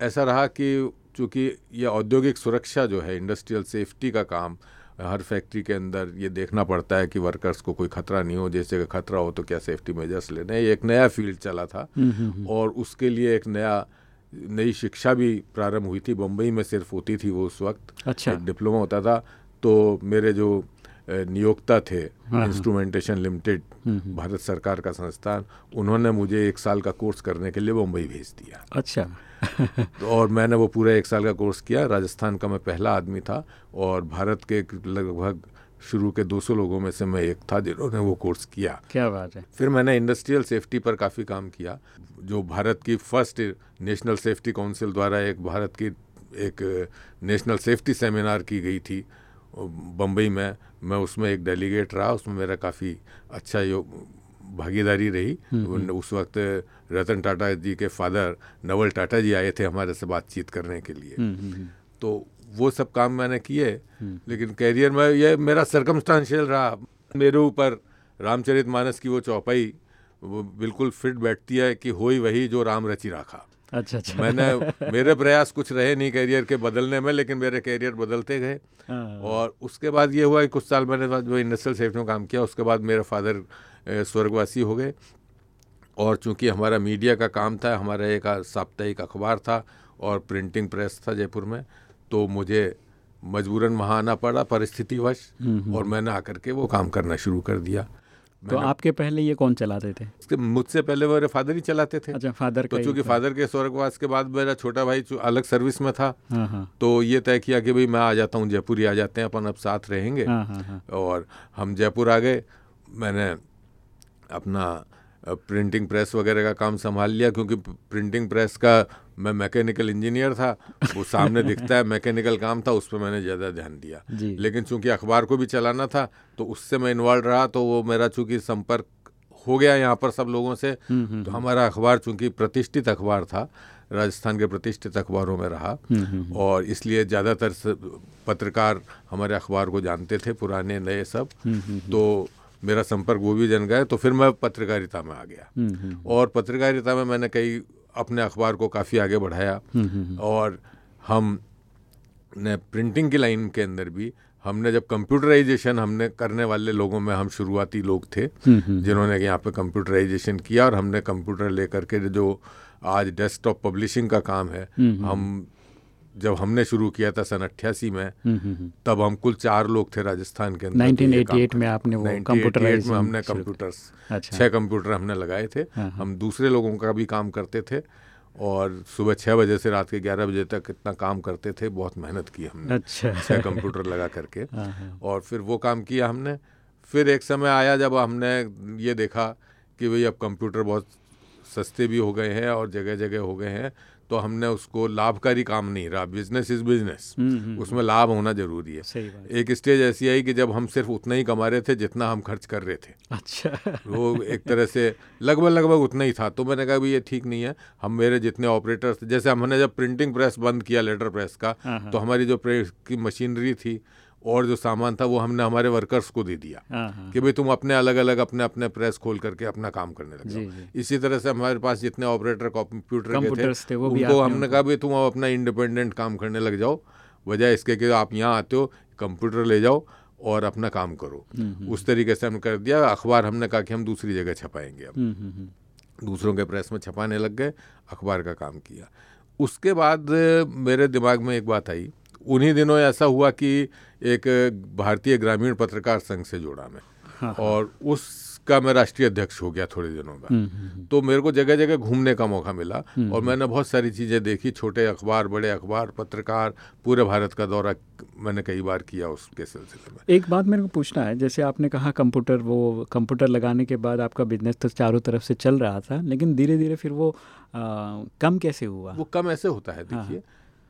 ऐसा रहा कि चूँकि ये औद्योगिक सुरक्षा जो है इंडस्ट्रियल सेफ्टी का काम हर फैक्ट्री के अंदर ये देखना पड़ता है कि वर्कर्स को कोई खतरा नहीं हो। जैसे खतरा हो तो क्या सेफ्टी मेजर्स लेने ये एक नया फ़ील्ड चला था। हम्म, और उसके लिए एक नया नई शिक्षा भी प्रारंभ हुई थी। बम्बई में सिर्फ़ होती थी वो उस वक्त। अच्छा। डिप्लोमा होता था। तो मेरे जो नियोक्ता थे इंस्ट्रूमेंटेशन हाँ, लिमिटेड हाँ। हम्म, हम्म। भारत सरकार का संस्थान उन्होंने मुझे एक साल का कोर्स करने के लिए मुंबई भेज दिया। अच्छा। तो और मैंने वो पूरा एक साल का कोर्स किया। राजस्थान का मैं पहला आदमी था और भारत के लगभग शुरू के 200 लोगों में से मैं एक था जिन्होंने वो कोर्स किया। क्या बात है। फिर मैंने इंडस्ट्रियल सेफ्टी पर काफ़ी काम किया जो भारत की फ़र्स्ट नेशनल सेफ्टी काउंसिल द्वारा एक भारत की एक नेशनल सेफ्टी सेमिनार की गई थी बम्बई में। मैं उसमें एक डेलीगेट रहा उसमें मेरा काफ़ी अच्छा योग भागीदारी रही। हम्म, हम्म। उस वक्त रतन टाटा जी के फादर नवल टाटा जी आए थे हमारे से बातचीत करने के लिए। हम्म, तो वो सब काम मैंने किए लेकिन कैरियर में ये मेरा सरकमस्टांशियल रहा। मेरे ऊपर रामचरित मानस की वो चौपाई वो बिल्कुल फिट बैठती है कि हो ही वही जो राम रची रखा। अच्छा अच्छा। मैंने मेरे प्रयास कुछ रहे नहीं करियर के बदलने में लेकिन मेरे करियर बदलते गए। हाँ। और उसके बाद ये हुआ कि कुछ साल मैंने जो इंडस्ट्रियल सेफ्टी में काम किया उसके बाद मेरे फादर स्वर्गवासी हो गए। और चूँकि हमारा मीडिया का काम था हमारा एक साप्ताहिक अखबार था और प्रिंटिंग प्रेस था जयपुर में तो मुझे मजबूरन वहाँ आना पड़ा परिस्थितिवश हम्म, हम्म। और मैंने आकर के वो काम करना शुरू कर दिया। तो आपके पहले ये कौन चलाते थे? मुझसे पहले मेरे फादर ही चलाते थे। अच्छा फादर तो चूँकि फादर के स्वर्गवास के बाद मेरा छोटा भाई अलग सर्विस में था हाँ, हाँ। तो ये तय किया कि भाई मैं आ जाता हूँ जयपुर ही आ जाते हैं अपन अब साथ रहेंगे। हाँ, और हम जयपुर आ गए। मैंने अपना प्रिंटिंग प्रेस वगैरह का काम संभाल लिया क्योंकि प्रिंटिंग प्रेस का मैं मैकेनिकल इंजीनियर था वो सामने *laughs* दिखता है मैकेनिकल काम था उस पर मैंने ज़्यादा ध्यान दिया। लेकिन चूँकि अखबार को भी चलाना था तो उससे मैं इन्वॉल्व रहा तो वो मेरा चूँकि संपर्क हो गया यहाँ पर सब लोगों से हम्म, हम्म, तो हमारा अखबार चूँकि प्रतिष्ठित अखबार था राजस्थान के प्रतिष्ठित अखबारों में रहा। हम्म, और इसलिए ज़्यादातर पत्रकार हमारे अखबार को जानते थे पुराने नए सब। तो मेरा संपर्क वो भी जन गए तो फिर मैं पत्रकारिता में आ गया। और पत्रकारिता में मैंने कई अपने अखबार को काफ़ी आगे बढ़ाया। और हम ने प्रिंटिंग की लाइन के अंदर भी हमने जब कंप्यूटराइजेशन हमने करने वाले लोगों में हम शुरुआती लोग थे जिन्होंने यहाँ पे कंप्यूटराइजेशन किया और हमने कंप्यूटर लेकर के जो आज डेस्कटॉप पब्लिशिंग का काम है हम जब हमने शुरू किया था सन अट्ठासी में तब हम कुल चार लोग थे राजस्थान के अंदर 1988 में आपने वो कंप्यूटर में हमने कंप्यूटर्स अच्छा। छह कंप्यूटर हमने लगाए थे। हाँ, हाँ। हम दूसरे लोगों का भी काम करते थे और सुबह छः बजे से रात के ग्यारह बजे तक इतना काम करते थे बहुत मेहनत की हमने। अच्छा। छः कंप्यूटर लगा करके। हाँ। और फिर वो काम किया हमने। फिर एक समय आया जब हमने ये देखा कि भाई अब कंप्यूटर बहुत सस्ते भी हो गए हैं और जगह जगह हो गए हैं तो हमने उसको लाभकारी काम नहीं रहा बिज़नेस इज़ बिज़नेस उसमें लाभ होना ज़रूरी है। सही बात। एक स्टेज ऐसी आई कि जब हम सिर्फ़ उतना ही कमा रहे थे जितना हम खर्च कर रहे थे। अच्छा। वो एक तरह से लगभग लगभग उतना ही था। तो मैंने कहा भाई ये ठीक नहीं है। हम मेरे जितने ऑपरेटर्स जैसे हमने जब प्रिंटिंग प्रेस बंद किया लेटर प्रेस का हाँ, हाँ। तो हमारी जो प्रेस की मशीनरी थी और जो सामान था वो हमने हमारे वर्कर्स को दे दिया हाँ, हाँ। कि भाई तुम अपने अलग अलग अपने अपने प्रेस खोल करके अपना काम करने लग जाओ इसी तरह से हमारे पास जितने ऑपरेटर कंप्यूटर के थे, थे वो उनको हमने कहा भाई तुम अपना इंडिपेंडेंट काम करने लग जाओ। वजह इसके कि आप यहाँ आते हो कंप्यूटर ले जाओ और अपना काम करो। हम्म, हम्म। उस तरीके से हमने कर दिया। अखबार हमने कहा कि हम दूसरी जगह छपाएँगे अब। हम्म, दूसरों के प्रेस में छपाने लग गए अखबार का काम किया। उसके बाद मेरे दिमाग में एक बात आई। उन्हीं दिनों ऐसा हुआ कि एक भारतीय ग्रामीण पत्रकार संघ से जोड़ा मैं। हाँ, हाँ। और उसका मैं राष्ट्रीय अध्यक्ष हो गया थोड़े दिनों बाद। हम्म, हम्म, हम्म। तो मेरे को जगह जगह घूमने का मौका मिला और मैंने बहुत सारी चीज़ें देखी छोटे अखबार बड़े अखबार पत्रकार पूरे भारत का दौरा मैंने कई बार किया उसके सिलसिले में। एक बात मेरे को पूछना है जैसे आपने कहा कंप्यूटर वो कंप्यूटर लगाने के बाद आपका बिज़नेस तो चारों तरफ़ से चल रहा था लेकिन धीरे धीरे फिर वो आ, कम कैसे हुआ? वो कम ऐसे होता है हाँ, देखिए।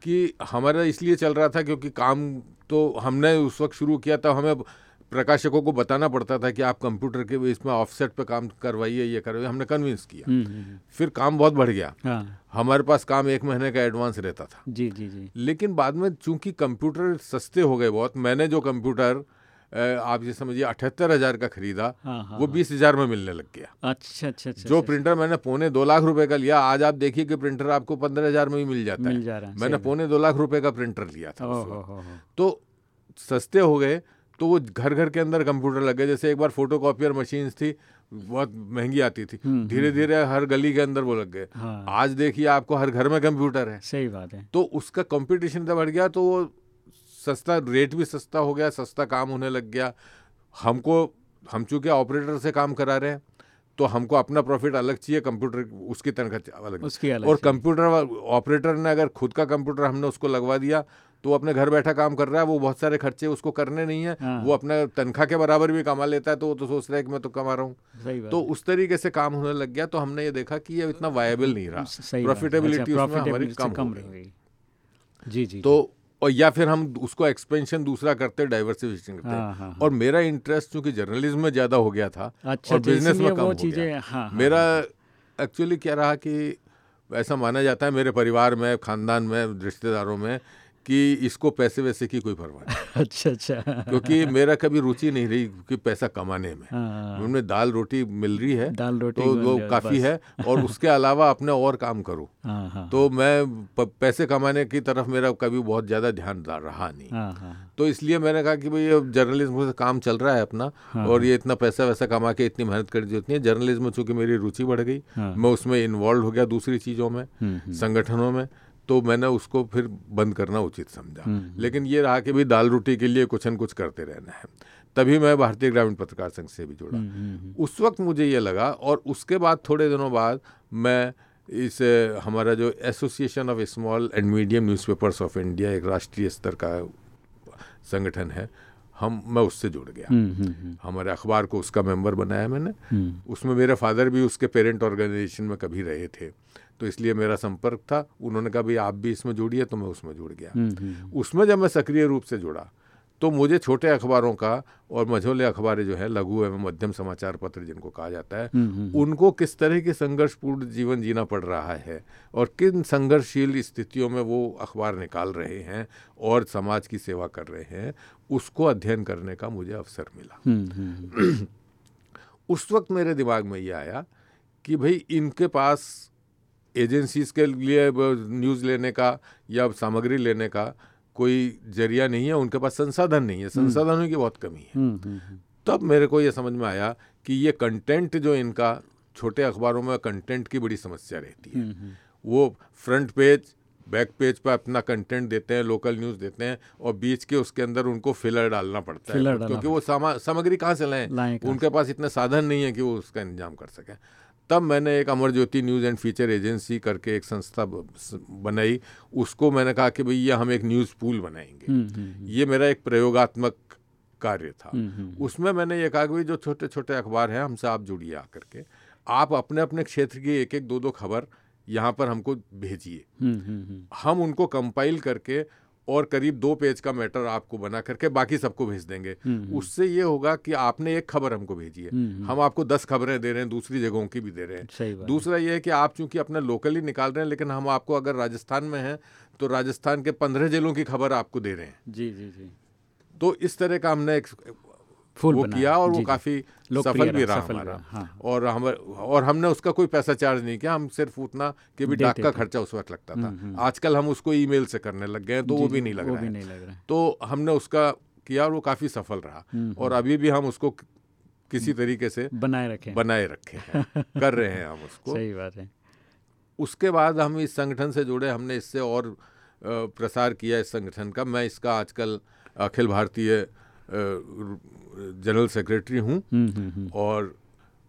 कि हमारा इसलिए चल रहा था क्योंकि काम तो हमने उस वक्त शुरू किया था हमें प्रकाशकों को बताना पड़ता था कि आप कंप्यूटर के इसमें ऑफसेट पे काम करवाइए ये करवाइए हमने कन्विंस किया हम्म, हम्म, हम्म। फिर काम बहुत बढ़ गया हाँ। हमारे पास काम एक महीने का एडवांस रहता था जी जी जी लेकिन बाद में चूँकि कंप्यूटर सस्ते हो गए बहुत मैंने जो कंप्यूटर आप ये समझिए अठहत्तर हज़ार का खरीदा हाँ, हाँ, वो हाँ। बीस हज़ार में मिलने लग गया। अच्छा अच्छा अच्छा जो अच्छा, प्रिंटर मैंने पौने दो लाख रुपए का लिया आज आप देखिए कि प्रिंटर आपको पंद्रह हज़ार में ही मिल जाता मिल जा रहा मैंने पौने दो लाख रुपए का प्रिंटर लिया था तो सस्ते हो गए तो वो घर घर के अंदर कंप्यूटर लग गए जैसे एक बार फ़ोटो कॉपियर मशीन थी बहुत महँगी आती थी। हम्म, धीरे हम्म। धीरे हर गली के अंदर वो लग गए। हाँ। आज देखिए आपको हर घर में कंप्यूटर है। सही बात है। तो उसका कंपटीशन जब बढ़ गया तो वो सस्ता रेट भी सस्ता हो गया सस्ता काम होने लग गया। हमको हम चूँकि ऑपरेटर से काम करा रहे हैं तो हमको अपना प्रॉफिट अलग चाहिए कंप्यूटर उसकी तनख्वाह अलग उसकी अलग और कंप्यूटर ऑपरेटर ने अगर खुद का कंप्यूटर हमने उसको लगवा दिया तो अपने घर बैठा काम कर रहा है वो बहुत सारे खर्चे उसको करने नहीं है। हाँ। वो अपने तनख्वाह के बराबर भी कमा लेता है तो वो तो सोच रहा है कि मैं तो कमा रहा हूँ। तो उस तरीके से काम होने लग गया तो हमने ये देखा कि ये इतना वायबल नहीं रहा। प्रॉफिटेबिलिटी अच्छा, उसमें हमारी कम रही। जी जी तो और या फिर हम उसको एक्सपेंशन दूसरा करते डाइवर्सिफिकेशन करते। हाँ, हाँ, और मेरा इंटरेस्ट चूँकि जर्नलिज्म में ज़्यादा हो गया था अच्छा, और बिज़नेस में कम हो गया। हाँ, हाँ, मेरा एक्चुअली क्या रहा कि ऐसा माना जाता है मेरे परिवार में खानदान में रिश्तेदारों में कि इसको पैसे वैसे की कोई परवाह नहीं। *laughs* अच्छा अच्छा। क्योंकि मेरा कभी रुचि नहीं रही कि पैसा कमाने में। हाँ। उनमें दाल रोटी मिल रही है दाल रोटी तो वो काफ़ी है और *laughs* उसके अलावा अपने और काम करो। हाँ, हाँ, तो मैं पैसे कमाने की तरफ़ मेरा कभी बहुत ज़्यादा ध्यान रहा नहीं। तो इसलिए मैंने कहा कि भाई जर्नलिज्म से काम चल रहा है अपना और ये इतना पैसा वैसा कमा के इतनी मेहनत करनी होती है। जर्नलिज्म चूँकि मेरी रुचि बढ़ गई मैं उसमें इन्वॉल्व हो गया दूसरी चीज़ों में हम्म, हम्म। संगठनों में तो मैंने उसको फिर बंद करना उचित समझा। हम्म, हम्म। लेकिन ये रहा कि भाई दाल रोटी के लिए कुछ न कुछ करते रहना है। तभी मैं भारतीय ग्रामीण पत्रकार संघ से भी जुड़ा। हम्म, उस वक्त मुझे ये लगा और उसके बाद थोड़े दिनों बाद मैं इस हमारा जो association of small and medium newspapers of India एक राष्ट्रीय स्तर का संगठन है हम मैं उससे जुड़ गया। हमारे अखबार को उसका मेंबर बनाया मैंने। उसमें मेरे फादर भी उसके पेरेंट ऑर्गेनाइजेशन में कभी रहे थे। तो इसलिए मेरा संपर्क था। उन्होंने कहा भाई आप भी इसमें जुड़िए तो मैं उसमें जुड़ गया। उसमें जब मैं सक्रिय रूप से जुड़ा तो मुझे छोटे अखबारों का और मझोले अखबारें जो है लघु एवं मध्यम समाचार पत्र जिनको कहा जाता है हम्म, हम्म, हम्म। उनको किस तरह की संघर्षपूर्ण जीवन जीना पड़ रहा है और किन संघर्षशील स्थितियों में वो अखबार निकाल रहे हैं और समाज की सेवा कर रहे हैं उसको अध्ययन करने का मुझे अवसर मिला। *clears throat* उस वक्त मेरे दिमाग में ये आया कि भाई इनके पास एजेंसीज के लिए न्यूज़ लेने का या सामग्री लेने का कोई ज़रिया नहीं है उनके पास संसाधन नहीं है। हम्म। संसाधनों की बहुत कमी है। हम्म, हम्म, तब मेरे को ये समझ में आया कि ये कंटेंट जो इनका छोटे अखबारों में कंटेंट की बड़ी समस्या रहती है। वो फ्रंट पेज बैक पेज पर अपना कंटेंट देते हैं लोकल न्यूज़ देते हैं और बीच के उसके अंदर उनको फिलर डालना पड़ता है। क्योंकि वो सामग्री कहाँ से लाएँ? उनके पास इतने साधन नहीं है कि वो उसका इंतज़ाम कर सकें। तब मैंने एक Amar Jyoti news and feature agency करके एक संस्था बनाई। उसको मैंने कहा कि भैया हम एक न्यूज़ पूल बनाएँगे। हम्म, हम्म, हम्म। ये मेरा एक प्रयोगात्मक कार्य था। उसमें मैंने ये कहा कि भाई जो छोटे छोटे अखबार हैं हमसे आप जुड़िए आकर के। आप अपने अपने क्षेत्र की एक एक दो दो खबर यहाँ पर हमको भेजिए। हम उनको कंपाइल करके और करीब दो पेज का मैटर आपको बना करके बाकी सबको भेज देंगे। हम्म, हम्म। उससे ये होगा कि आपने एक खबर हमको भेजी है। हम्म, हम आपको दस खबरें दे रहे हैं दूसरी जगहों की भी दे रहे हैं। दूसरा ये है कि आप चूँकि अपना लोकली निकाल रहे हैं लेकिन हम आपको अगर राजस्थान में हैं तो राजस्थान के पंद्रह जिलों की खबर आपको दे रहे हैं। जी जी जी। तो इस तरह का हमने एक फुल वो किया और वो काफ़ी सफल भी रहा हमारा। हाँ। और हम और हमने उसका कोई पैसा चार्ज नहीं किया हम सिर्फ़ उतना कि भी डाक का खर्चा उस वक्त लगता था। हम्म, हम्म। आजकल हम उसको ईमेल से करने लग गए तो वो भी नहीं लग रहा है। तो हमने उसका किया और वो काफ़ी सफल रहा। हम्म, और अभी भी हम उसको किसी तरीके से बनाए रखे। बनाए रखे कर रहे हैं हम उसको। सही बात है। उसके बाद हम इस संगठन से जुड़े हमने इससे और प्रसार किया इस संगठन का। मैं इसका आजकल अखिल भारतीय जनरल सेक्रेटरी हूँ। हम्म, हम्म, हम्म। और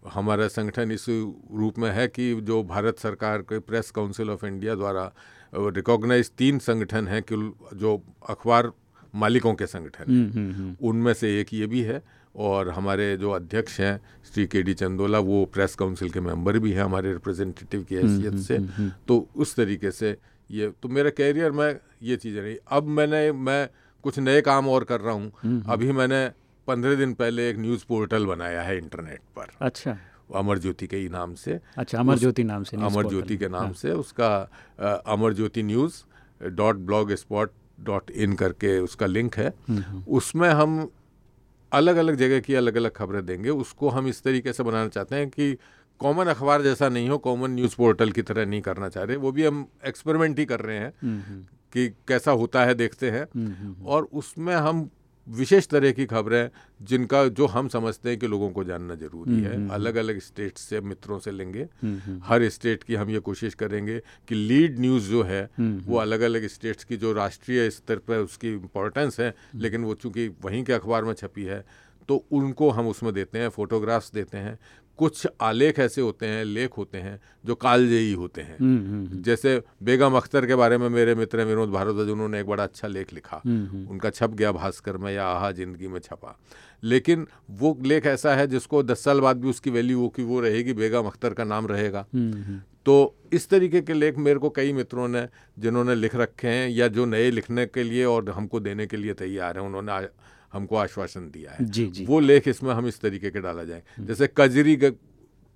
हमारा संगठन इस रूप में है कि जो भारत सरकार के प्रेस काउंसिल ऑफ़ इंडिया द्वारा रिकॉग्नाइज तीन संगठन हैं कि जो अखबार मालिकों के संगठन हैं। उनमें से एक ये भी है और हमारे जो अध्यक्ष हैं श्री के डी चंदोला वो प्रेस काउंसिल के मेंबर भी हैं हमारे रिप्रेजेंटेटिव की हैसियत से। तो उस तरीके से ये तो मेरा कैरियर में ये चीज़ें रही। अब मैंने मैं कुछ नए काम और कर रहा हूँ। हम्म, हम्म। अभी मैंने पंद्रह दिन पहले एक न्यूज़ पोर्टल बनाया है इंटरनेट पर। अच्छा। अमर ज्योति के ही नाम से। अच्छा अमर ज्योति नाम से अमर ज्योति के नाम हाँ। से उसका Amar Jyoti news dot blog spot dot in करके उसका लिंक है। हम्म, उसमें हम अलग अलग जगह की अलग अलग खबरें देंगे। उसको हम इस तरीके से बनाना चाहते हैं कि कॉमन अखबार जैसा नहीं हो कॉमन न्यूज़ पोर्टल की तरह नहीं करना चाह रहे। वो भी हम एक्सपेरिमेंट ही कर रहे हैं। कि कैसा होता है देखते हैं। हम्म, हम्म, हम्म। और उसमें हम विशेष तरह की खबरें जिनका जो हम समझते हैं कि लोगों को जानना ज़रूरी है। अलग अलग स्टेट से मित्रों से लेंगे। हर स्टेट की हम ये कोशिश करेंगे कि लीड न्यूज़ जो है वो अलग अलग स्टेट्स की जो राष्ट्रीय स्तर पर उसकी इम्पोर्टेंस है लेकिन वो चूँकि वहीं के अखबार में छपी है तो उनको हम उसमें देते हैं फोटोग्राफ्स देते हैं। कुछ आलेख ऐसे होते हैं लेख होते हैं जो कालजयी होते हैं। हम्म, हम्म, हम्म। जैसे बेगम अख्तर के बारे में मेरे मित्र विनोद भारद्वाज उन्होंने एक बड़ा अच्छा लेख लिखा। उनका छप गया भास्कर में या आहा ज़िंदगी में छपा। लेकिन वो लेख ऐसा है जिसको दस साल बाद भी उसकी वैल्यू वो की वो रहेगी बेगम अख्तर का नाम रहेगा। तो इस तरीके के लेख मेरे को कई मित्रों ने जिन्होंने लिख रखे हैं या जो नए लिखने के लिए और हमको देने के लिए तैयार हैं उन्होंने हमको आश्वासन दिया है जी जी वो लेख इसमें हम इस तरीके के डाला जाए हम्म। जैसे कजरी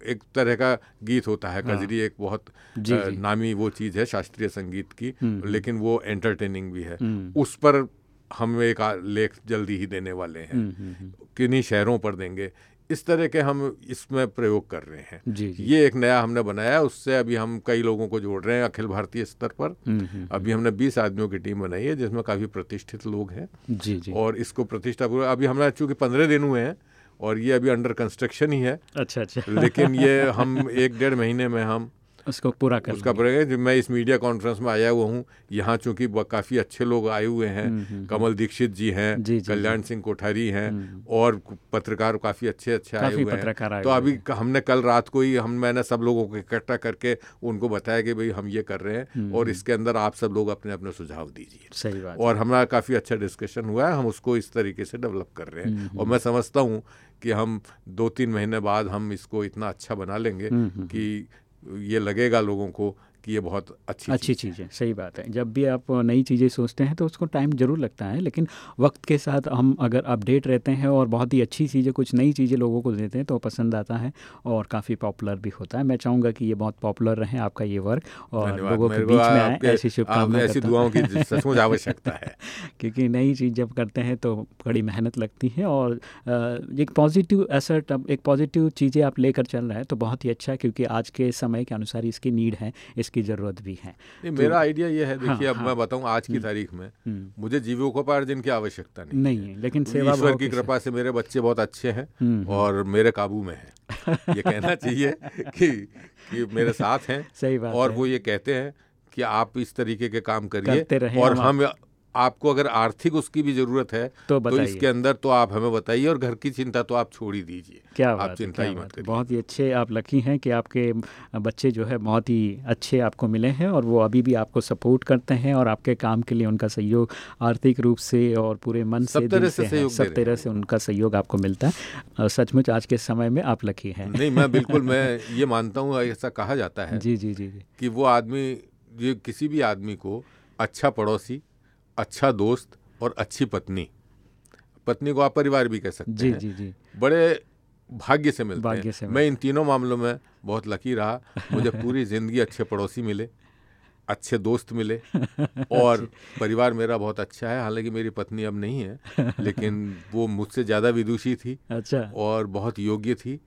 एक तरह का गीत होता है हाँ। कजरी एक बहुत जी, जी. नामी वो चीज़ है शास्त्रीय संगीत की हम्म। लेकिन वो एंटरटेनिंग भी है हम्म। उस पर हम एक लेख जल्दी ही देने वाले हैं किन्हीं शहरों पर देंगे इस तरह के हम इसमें प्रयोग कर रहे हैं। जी, जी. ये एक नया हमने बनाया उससे अभी हम कई लोगों को जोड़ रहे हैं अखिल भारतीय स्तर पर। हम्म, हम्म, हम्म। अभी हमने 20 आदमियों की टीम बनाई है जिसमें काफ़ी प्रतिष्ठित लोग हैं। जी जी। और इसको प्रतिष्ठा अभी हमारा चूँकि पंद्रह दिन हुए हैं और ये अभी अंडर कंस्ट्रक्शन ही है। अच्छा अच्छा। लेकिन ये *laughs* हम एक डेढ़ महीने में हम उसको पूरा कर उसका पूरा मैं इस मीडिया कॉन्फ्रेंस में आया हुआ हूँ। यहाँ चूँकि काफ़ी अच्छे लोग आए हुए हैं। हम्म, हम्म, कमल हम्म। दीक्षित जी हैं कल्याण सिंह कोठारी हैं और पत्रकार काफ़ी अच्छे अच्छे आए हुए हैं। तो अभी हमने कल रात को ही हम मैंने सब लोगों को इकट्ठा करके उनको बताया कि भाई हम ये कर रहे हैं और इसके अंदर आप सब लोग अपने अपने सुझाव दीजिए। सही बात और हमारा काफ़ी अच्छा डिस्कशन हुआ है। हम उसको इस तरीके से डेवलप कर रहे हैं। और मैं समझता हूँ कि हम दो तीन महीने बाद हम इसको इतना अच्छा बना लेंगे कि ये लगेगा लोगों को कि ये बहुत अच्छी अच्छी चीज़ है। सही बात है। जब भी आप नई चीज़ें सोचते हैं तो उसको टाइम ज़रूर लगता है लेकिन वक्त के साथ हम अगर अपडेट रहते हैं और बहुत ही अच्छी चीज़ें कुछ नई चीज़ें लोगों को देते हैं तो पसंद आता है और काफ़ी पॉपुलर भी होता है। मैं चाहूँगा कि ये बहुत पॉपुलर रहे आपका ये वर्क और लोगों के बीच में ऐसी शुभकामनाएँ ऐसी दुआओं की सचमुच आवश्यकता है। *laughs* क्योंकि नई चीज़ जब करते हैं तो बड़ी मेहनत लगती है और एक पॉजिटिव असर्ट एक पॉजिटिव चीज़ें आप लेकर चल रहे हैं तो बहुत ही अच्छा है क्योंकि आज के समय के अनुसार इसकी नीड है इसकी ज़रूरत भी है। तो, मेरा आइडिया ये है देखिए हाँ, अब हाँ, मैं बताऊँ आज की हम्म, तारीख में हम्म। मुझे जीविकोपार्जन की आवश्यकता नहीं नहीं है लेकिन सेवा ईश्वर की कृपा से मेरे बच्चे बहुत अच्छे हैं हम्म, और मेरे काबू में है। ये कहना चाहिए कि कि मेरे साथ हैं *laughs* सही बात और वो ये कहते हैं कि आप इस तरीके के काम करिए और हम आपको अगर आर्थिक उसकी भी ज़रूरत है तो, तो इसके अंदर तो आप हमें बताइए और घर की चिंता तो आप छोड़ ही दीजिए। क्या आप चिंता ही मत करिए। बहुत ही अच्छे आप लकी हैं कि आपके बच्चे जो है बहुत ही अच्छे आपको मिले हैं और वो अभी भी आपको सपोर्ट करते हैं और आपके काम के लिए उनका सहयोग आर्थिक रूप से और पूरे मन से सब तरह से सहयोग सब तरह से उनका सहयोग आपको मिलता है। सचमुच आज के समय में आप लकी हैं। नहीं मैं बिल्कुल मैं *laughs* ये मानता हूँ ऐसा कहा जाता है जी जी जी। कि वो आदमी ये किसी भी आदमी को अच्छा पड़ोसी अच्छा दोस्त और अच्छी पत्नी। पत्नी को आप परिवार भी कह सकते जी, हैं। जी जी। बड़े भाग्य से मिलते भाग्य से मैं इन तीनों मामलों में बहुत लकी रहा। मुझे *laughs* पूरी ज़िंदगी अच्छे पड़ोसी मिले अच्छे दोस्त मिले *laughs* और परिवार मेरा बहुत अच्छा है। हालाँकि मेरी पत्नी अब नहीं है लेकिन *laughs* वो मुझसे ज़्यादा विदुषी थी अच्छा। और बहुत योग्य थी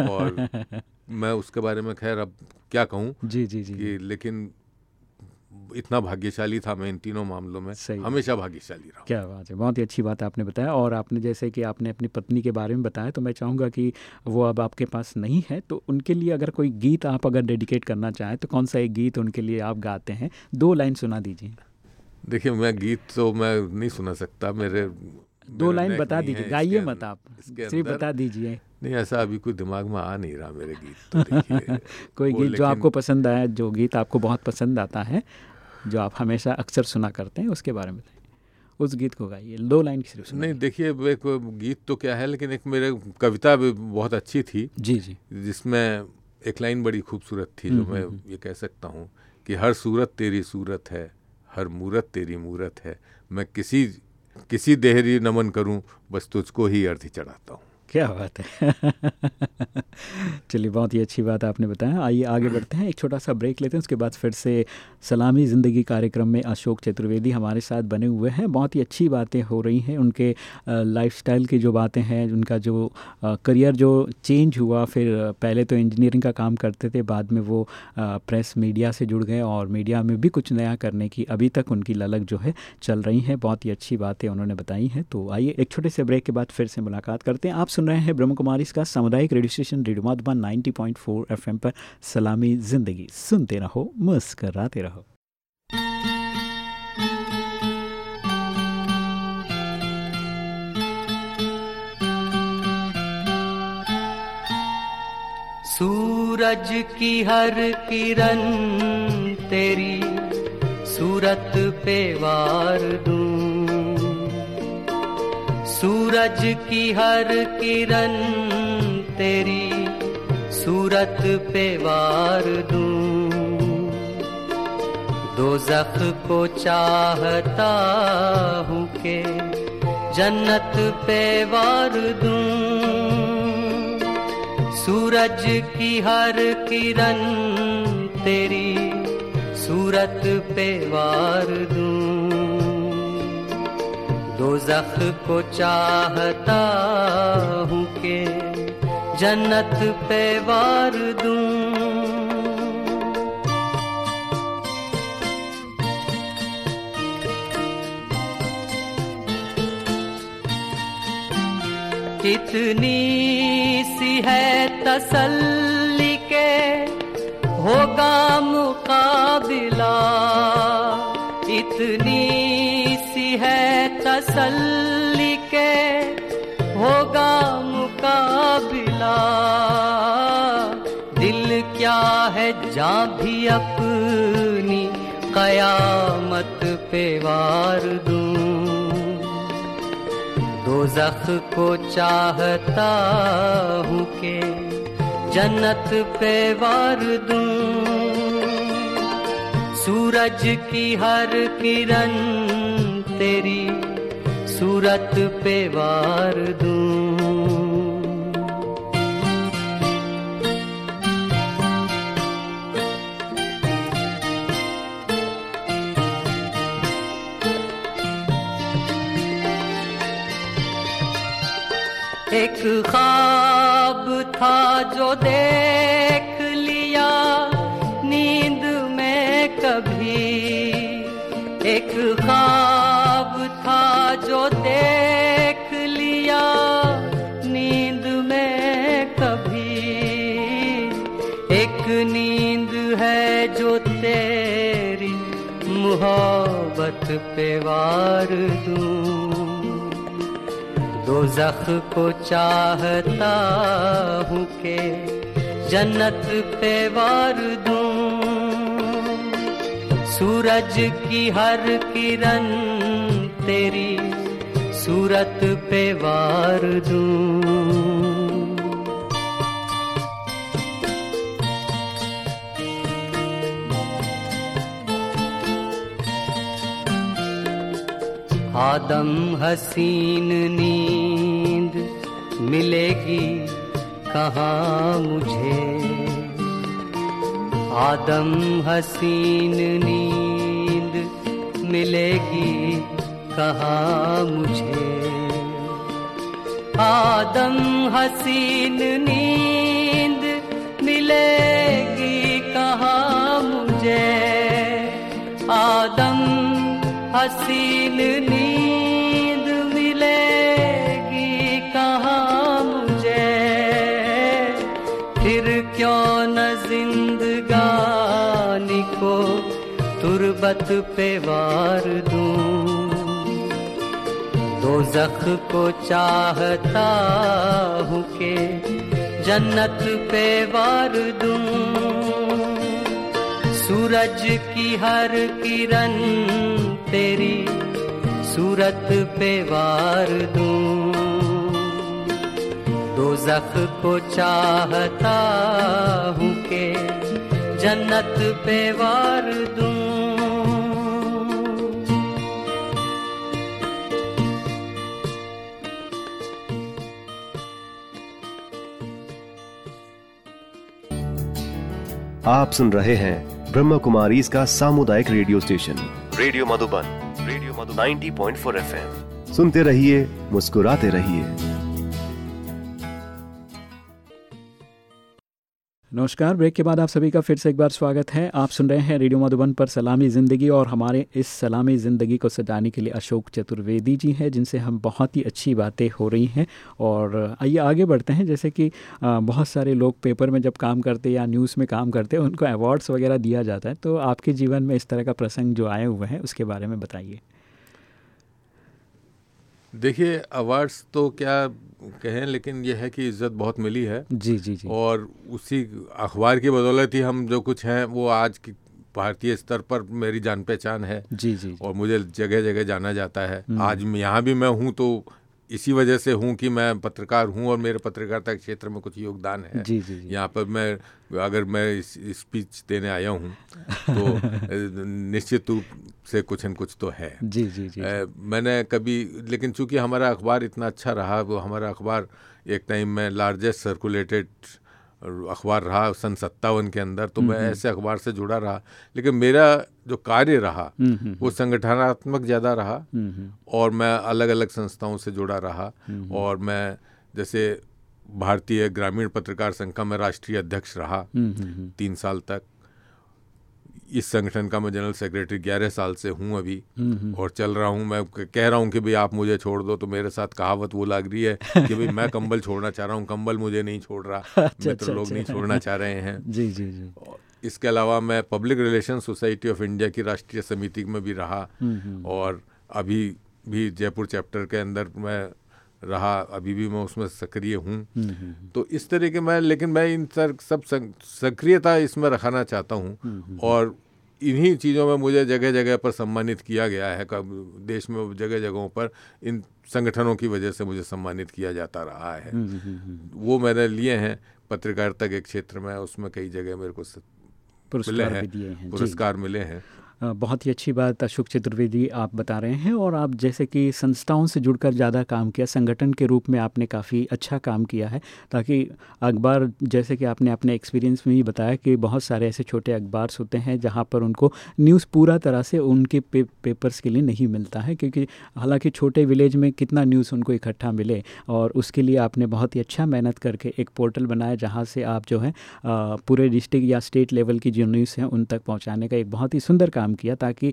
और मैं उसके बारे में खैर अब क्या कहूँ जी जी जी कि लेकिन इतना भाग्यशाली था मैं इन तीनों मामलों में हमेशा भाग्यशाली रहा क्या बात है बहुत ही अच्छी बात आपने बताया और आपने जैसे कि आपने अपनी पत्नी के बारे में बताया तो मैं चाहूँगा कि वो अब आपके पास नहीं है तो उनके लिए अगर कोई गीत आप अगर डेडिकेट करना चाहें तो कौन सा एक गीत उनके लिए आप गाते हैं? दो लाइन सुना दीजिए। देखिए मैं गीत तो मैं नहीं सुना सकता मेरे दो लाइन बता दीजिए गाइए मत आप सिर्फ़ बता दीजिए। नहीं ऐसा अभी कोई दिमाग में आ नहीं रहा मेरे गीत तो *laughs* कोई गीत जो आपको पसंद आया जो गीत आपको बहुत पसंद आता है जो आप हमेशा अक्सर सुना करते हैं उसके बारे में बताइए। उस गीत को गाइए दो लाइन की सिर्फ़ नहीं देखिए एक गीत तो क्या है लेकिन एक मेरे कविता भी बहुत अच्छी थी। जी जी। जिसमें एक लाइन बड़ी खूबसूरत थी जो हम्म, मैं हम्म, हम्म। ये कह सकता हूँ कि हर सूरत तेरी सूरत है हर मूरत तेरी मूरत है मैं किसी किसी देहरी नमन करूँ बस तुझको ही अर्थ चढ़ाता हूँ। क्या बात है? *laughs* चलिए, बहुत ही अच्छी बात आपने बताया। आइए, आगे बढ़ते हैं। एक छोटा सा ब्रेक लेते हैं, उसके बाद फिर से सलामी ज़िंदगी कार्यक्रम में अशोक चतुर्वेदी हमारे साथ बने हुए हैं। बहुत ही अच्छी बातें हो रही हैं। उनके लाइफस्टाइल की जो बातें हैं, उनका जो करियर जो चेंज हुआ, फिर पहले तो इंजीनियरिंग का काम करते थे, बाद में वो प्रेस मीडिया से जुड़ गए और मीडिया में भी कुछ नया करने की, अभी तक उनकी ललक जो है, चल रही है। बहुत ही अच्छी बातें उन्होंने बताई हैं। तो आइए, एक छोटे से ब्रेक के बाद फिर से मुलाकात करते हैं। आप सुन रहे हैं ब्रह्म कुमारी इसका सामुदायिक radio station radio Madhuban 90.4 FM पर सलामी ज़िंदगी। सुनते रहो, मुस्कराते रहो। सूरज की हर किरण तेरी सूरत पे वार दूँ। सूरज की हर किरण तेरी सूरत पे वार दूँ। दो जख को चाहता हूँ के जन्नत पे वार दूँ। सूरज की हर किरण तेरी सूरत पे वार दूँ। दो जख को चाहता हूँ के जन्नत पे वार दूँ। कितनी सी है तसल्ली के होगा मुकाबिला। इतनी है तसल्ली के, होगा मुकाबिला। दिल क्या है जा भी अपनी, कयामत पे वार दूँ। दो जख को चाहता हूँ के जन्नत पे वार दूँ। सूरज की हर किरण तेरी सूरत पे वार दूँ। एक ख्वाब था जो देख एक नींद है जो तेरी मोहब्बत पे वार दूँ। दो जख को चाहता हूँ के जन्नत पे वार दूँ। सूरज की हर किरण तेरी सूरत पे वार दूँ। आदम हसीन नींद मिलेगी कहाँ मुझे? आदम हसीन नींद मिलेगी कहाँ मुझे? आदम हसीन नींद मिलेगी कहाँ मुझे? आदम हसीन नींद मिलेगी कहाँ मुझे? फिर क्यों न जिंदगानी को तुरबत पे वार दूँ? दो जख को चाहता हूँ के जन्नत पे वार दूँ। सूरज की हर किरण तेरी सूरत पे वार दूँ। दो जख को चाहता हूँ के जन्नत पे वार दूँ। आप सुन रहे हैं ब्रह्म कुमारी इसका सामुदायिक radio station. Radio Madhuban radio Madhu 90.4 FM. सुनते रहिए मुस्कुराते रहिए। नमस्कार, ब्रेक के बाद आप सभी का फिर से एक बार स्वागत है। आप सुन रहे हैं रेडियो मधुबन पर सलामी ज़िंदगी और हमारे इस सलामी ज़िंदगी को सजाने के लिए अशोक चतुर्वेदी जी हैं, जिनसे हम बहुत ही अच्छी बातें हो रही हैं। और आइए आगे बढ़ते हैं, जैसे कि बहुत सारे लोग पेपर में जब काम करते या न्यूज़ में काम करते हैं, उनको अवार्ड्स वगैरह दिया जाता है। तो आपके जीवन में इस तरह का प्रसंग जो आए हुए हैं, उसके बारे में बताइए। देखिए, अवार्ड्स तो क्या कहें लेकिन यह है कि इज़्ज़त बहुत मिली है। जी जी जी। और उसी अखबार की बदौलत ही हम जो कुछ हैं वो आज की भारतीय स्तर पर मेरी जान पहचान है। जी जी, जी। और मुझे जगह जगह जाना जाता है। आज यहाँ भी मैं हूँ तो इसी वजह से हूँ कि मैं पत्रकार हूँ और मेरे पत्रकारिता क्षेत्र में कुछ योगदान है जी जी, जी। यहाँ पर मैं अगर मैं स्पीच देने आया हूँ तो *laughs* निश्चित रूप से कुछ न कुछ तो है जी जी जी, जी। मैंने कभी लेकिन चूँकि हमारा अखबार इतना अच्छा रहा वो हमारा अखबार एक टाइम में लार्जेस्ट सर्कुलेटेड अखबार रहा सन सत्तावन के अंदर तो मैं ऐसे अखबार से जुड़ा रहा। लेकिन मेरा जो कार्य रहा वो संगठनात्मक ज़्यादा रहा और मैं अलग अलग संस्थाओं से जुड़ा रहा और मैं जैसे भारतीय ग्रामीण पत्रकार संघ का मैं राष्ट्रीय अध्यक्ष रहा तीन साल तक। इस संगठन का मैं जनरल सेक्रेटरी ग्यारह साल से हूँ अभी और चल रहा हूँ। मैं कह रहा हूँ कि भाई आप मुझे छोड़ दो तो मेरे साथ कहावत वो लग रही है कि भाई मैं कंबल छोड़ना चाह रहा हूँ। कंबल मुझे नहीं छोड़ रहा। *laughs* अच्छा, मित्र तो लोग अच्छा, नहीं छोड़ना चाह रहे हैं। *laughs* जी जी जी। इसके अलावा मैं public relation society of India की राष्ट्रीय समिति में भी रहा और अभी भी जयपुर चैप्टर के अंदर मैं रहा अभी भी मैं उसमें सक्रिय हूँ। तो इस तरह के मैं लेकिन मैं इन सर सब सक्रियता इसमें रखाना चाहता हूँ। और इन्हीं चीज़ों में मुझे जगह जगह पर सम्मानित किया गया है कब देश में जगह जगहों पर इन संगठनों की वजह से मुझे सम्मानित किया जाता रहा है। वो मैंने लिए हैं पत्रकारिता के क्षेत्र में उसमें कई जगह मेरे को पुरस्कार भी हैं। पुरस्कार मिले हैं। बहुत ही अच्छी बात अशोक चतुर्वेदी आप बता रहे हैं और आप जैसे कि संस्थाओं से जुड़कर ज़्यादा काम किया संगठन के रूप में आपने काफ़ी अच्छा काम किया है। ताकि अखबार जैसे कि आपने अपने एक्सपीरियंस में ही बताया कि बहुत सारे ऐसे छोटे अखबार होते हैं जहाँ पर उनको न्यूज़ पूरा तरह से उनके पे, पेपर्स के लिए नहीं मिलता है क्योंकि हालाँकि छोटे विलेज में कितना न्यूज़ उनको इकट्ठा मिले और उसके लिए आपने बहुत ही अच्छा मेहनत करके एक पोर्टल बनाया जहाँ से आप जो है पूरे डिस्ट्रिक्ट या स्टेट लेवल की जो न्यूज़ हैं उन तक पहुँचाने का एक बहुत ही सुंदर काम काम किया ताकि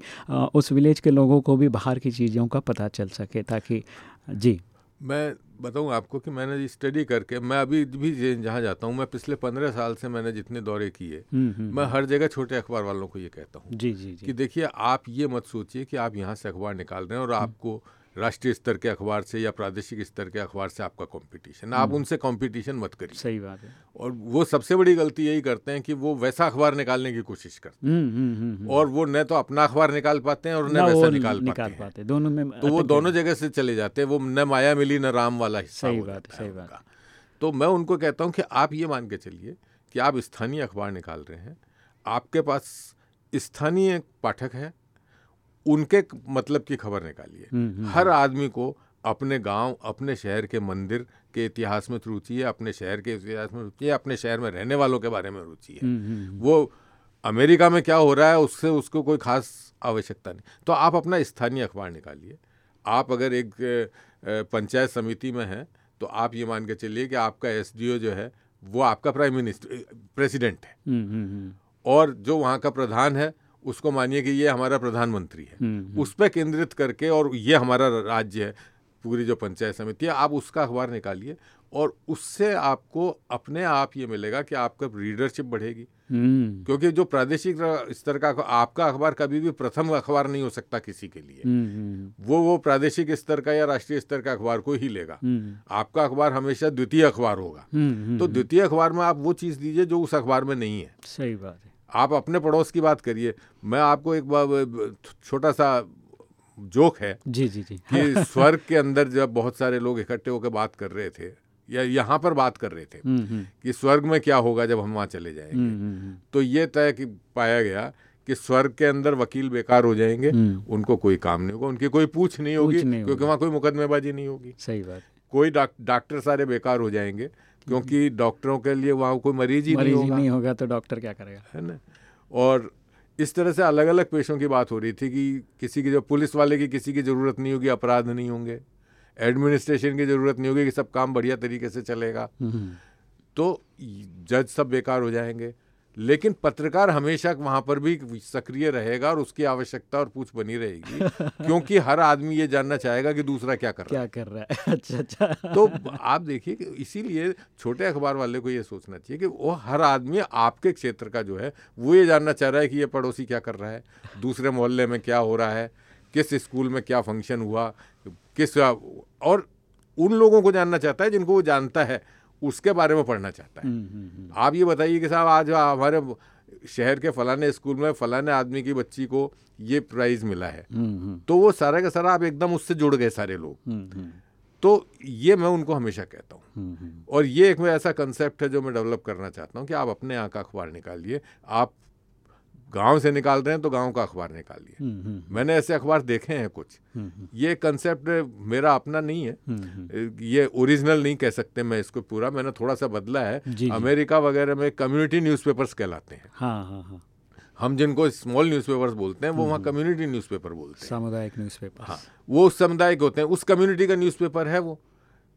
उस विलेज के लोगों को भी बाहर की चीज़ों का पता चल सके ताकि जी। मैं बताऊँ आपको कि मैंने स्टडी करके मैं अभी भी जहाँ जाता हूँ मैं पिछले पंद्रह साल से मैंने जितने दौरे किए हम्म, हम्म, मैं हम्म। हर जगह छोटे अखबार वालों को ये कहता हूँ जी जी जी। कि देखिए आप ये मत सोचिए कि आप यहाँ से अखबार निकाल रहे हैं और आपको राष्ट्रीय स्तर के अखबार से या प्रादेशिक स्तर के अखबार से आपका कंपटीशन आप हम्म। उनसे कंपटीशन मत करिए। सही बात है। और वो सबसे बड़ी गलती यही करते हैं कि वो वैसा अखबार निकालने की कोशिश करते हैं। हम्म, हम्म, और वो न तो अपना अखबार निकाल पाते हैं और न वैसा निकाल, निकाल पाते, पाते दोनों में तो वो दोनों जगह से चले जाते हैं वो न माया मिली न राम वाला हिस्सा सही बात सही बात। तो मैं उनको कहता हूँ कि आप ये मान के चलिए कि आप स्थानीय अखबार निकाल रहे हैं आपके पास स्थानीय पाठक है उनके मतलब की खबर निकालिए। हम्म, हम्म, हर हम्म। आदमी को अपने गाँव अपने शहर के मंदिर के इतिहास में रुचि है अपने शहर के इतिहास में रुचि है अपने शहर में रहने वालों के बारे में रुचि है। वो अमेरिका में क्या हो रहा है उससे उसको कोई खास आवश्यकता नहीं। तो आप अपना स्थानीय अखबार निकालिए। आप अगर एक पंचायत समिति में हैं तो आप ये मान के चलिए कि आपका एसडीओ जो है वो आपका प्राइम मिनिस्टर प्रेसिडेंट है। और जो वहाँ का प्रधान है उसको मानिए कि ये हमारा प्रधानमंत्री है। हम्म, हम्म। उस पर केंद्रित करके और ये हमारा राज्य है पूरी जो पंचायत समिति है आप उसका अखबार निकालिए और उससे आपको अपने आप ये मिलेगा कि आपका रीडरशिप बढ़ेगी। हम्म। क्योंकि जो प्रादेशिक स्तर का आपका अखबार कभी भी प्रथम अखबार नहीं हो सकता किसी के लिए। वो वो प्रादेशिक स्तर का या राष्ट्रीय स्तर का अखबार को ही लेगा। आपका अखबार हमेशा द्वितीय अखबार होगा। तो द्वितीय अखबार में आप वो चीज़ दीजिए जो उस अखबार में नहीं है। सही बात है। आप अपने पड़ोस की बात करिए। मैं आपको एक छोटा सा जोक है जी जी जी। कि स्वर्ग के अंदर जब बहुत सारे लोग इकट्ठे होकर बात कर रहे थे या यहाँ पर बात कर रहे थे हम्म, हम्म। कि स्वर्ग में क्या होगा जब हम वहाँ चले जाएँगे। हम्म, तो ये तय कि पाया गया कि स्वर्ग के अंदर वकील बेकार हो जाएँगे उनको कोई काम नहीं होगा उनकी कोई पूछ नहीं होगी क्योंकि वहाँ कोई मुकदमेबाजी नहीं होगी। सही बात। कोई डॉक्टर सारे बेकार हो जाएँगे क्योंकि डॉक्टरों के लिए वहाँ कोई मरीज़ ही मरीज़ नहीं होगा। नहीं होगा तो डॉक्टर क्या करेगा? है ना? और इस तरह से अलग अलग पेशों की बात हो रही थी कि किसी की जो पुलिस वाले की किसी की ज़रूरत नहीं होगी अपराध नहीं होंगे। एडमिनिस्ट्रेशन की ज़रूरत नहीं होगी कि सब काम बढ़िया तरीके से चलेगा। हम्म। तो जज सब बेकार हो जाएँगे। लेकिन पत्रकार हमेशा वहाँ पर भी सक्रिय रहेगा और उसकी आवश्यकता और पूछ बनी रहेगी *laughs* क्योंकि हर आदमी ये जानना चाहेगा कि दूसरा क्या कर रहा है। क्या कर रहा है? *laughs* अच्छा अच्छा। तो आप देखिए कि इसीलिए छोटे अखबार वाले को ये सोचना चाहिए कि वो हर आदमी आपके क्षेत्र का जो है वो ये जानना चाह रहा है कि ये पड़ोसी क्या कर रहा है दूसरे मोहल्ले में क्या हो रहा है किस स्कूल में क्या फ़ंक्शन हुआ किस और उन लोगों को जानना चाहता है जिनको वो जानता है। उसके बारे में पढ़ना चाहता है। हम्म, हम्म, हम्म। आप ये बताइए कि साहब आज हमारे शहर के फलाने स्कूल में फलाने आदमी की बच्ची को ये प्राइज मिला है। तो वो सारा का सारा आप एकदम उससे जुड़ गए सारे लोग। तो ये मैं उनको हमेशा कहता हूँ। और ये एक ऐसा कंसेप्ट है जो मैं डेवलप करना चाहता हूँ कि आप अपने यहाँ का अखबार निकालिए आप गाँव से निकाल रहे हैं तो गाँव का अखबार निकालिए हम्म, हम्म, हम्म। मैंने ऐसे अखबार देखे हैं कुछ। ये कंसेप्ट मेरा अपना नहीं है। ये ओरिजिनल नहीं कह सकते मैं इसको पूरा। मैंने थोड़ा सा बदला है। अमेरिका वगैरह में कम्युनिटी न्यूज़पेपर्स कहलाते हैं। हाँ हाँ हाँ। हम जिनको स्मॉल न्यूज़पेपर्स बोलते हैं वो वहाँ कम्युनिटी न्यूज़पेपर बोलते हैं। सामुदायिक न्यूज़पेपर हाँ वो सामुदायिक होते हैं। उस कम्युनिटी का न्यूज़पेपर है वो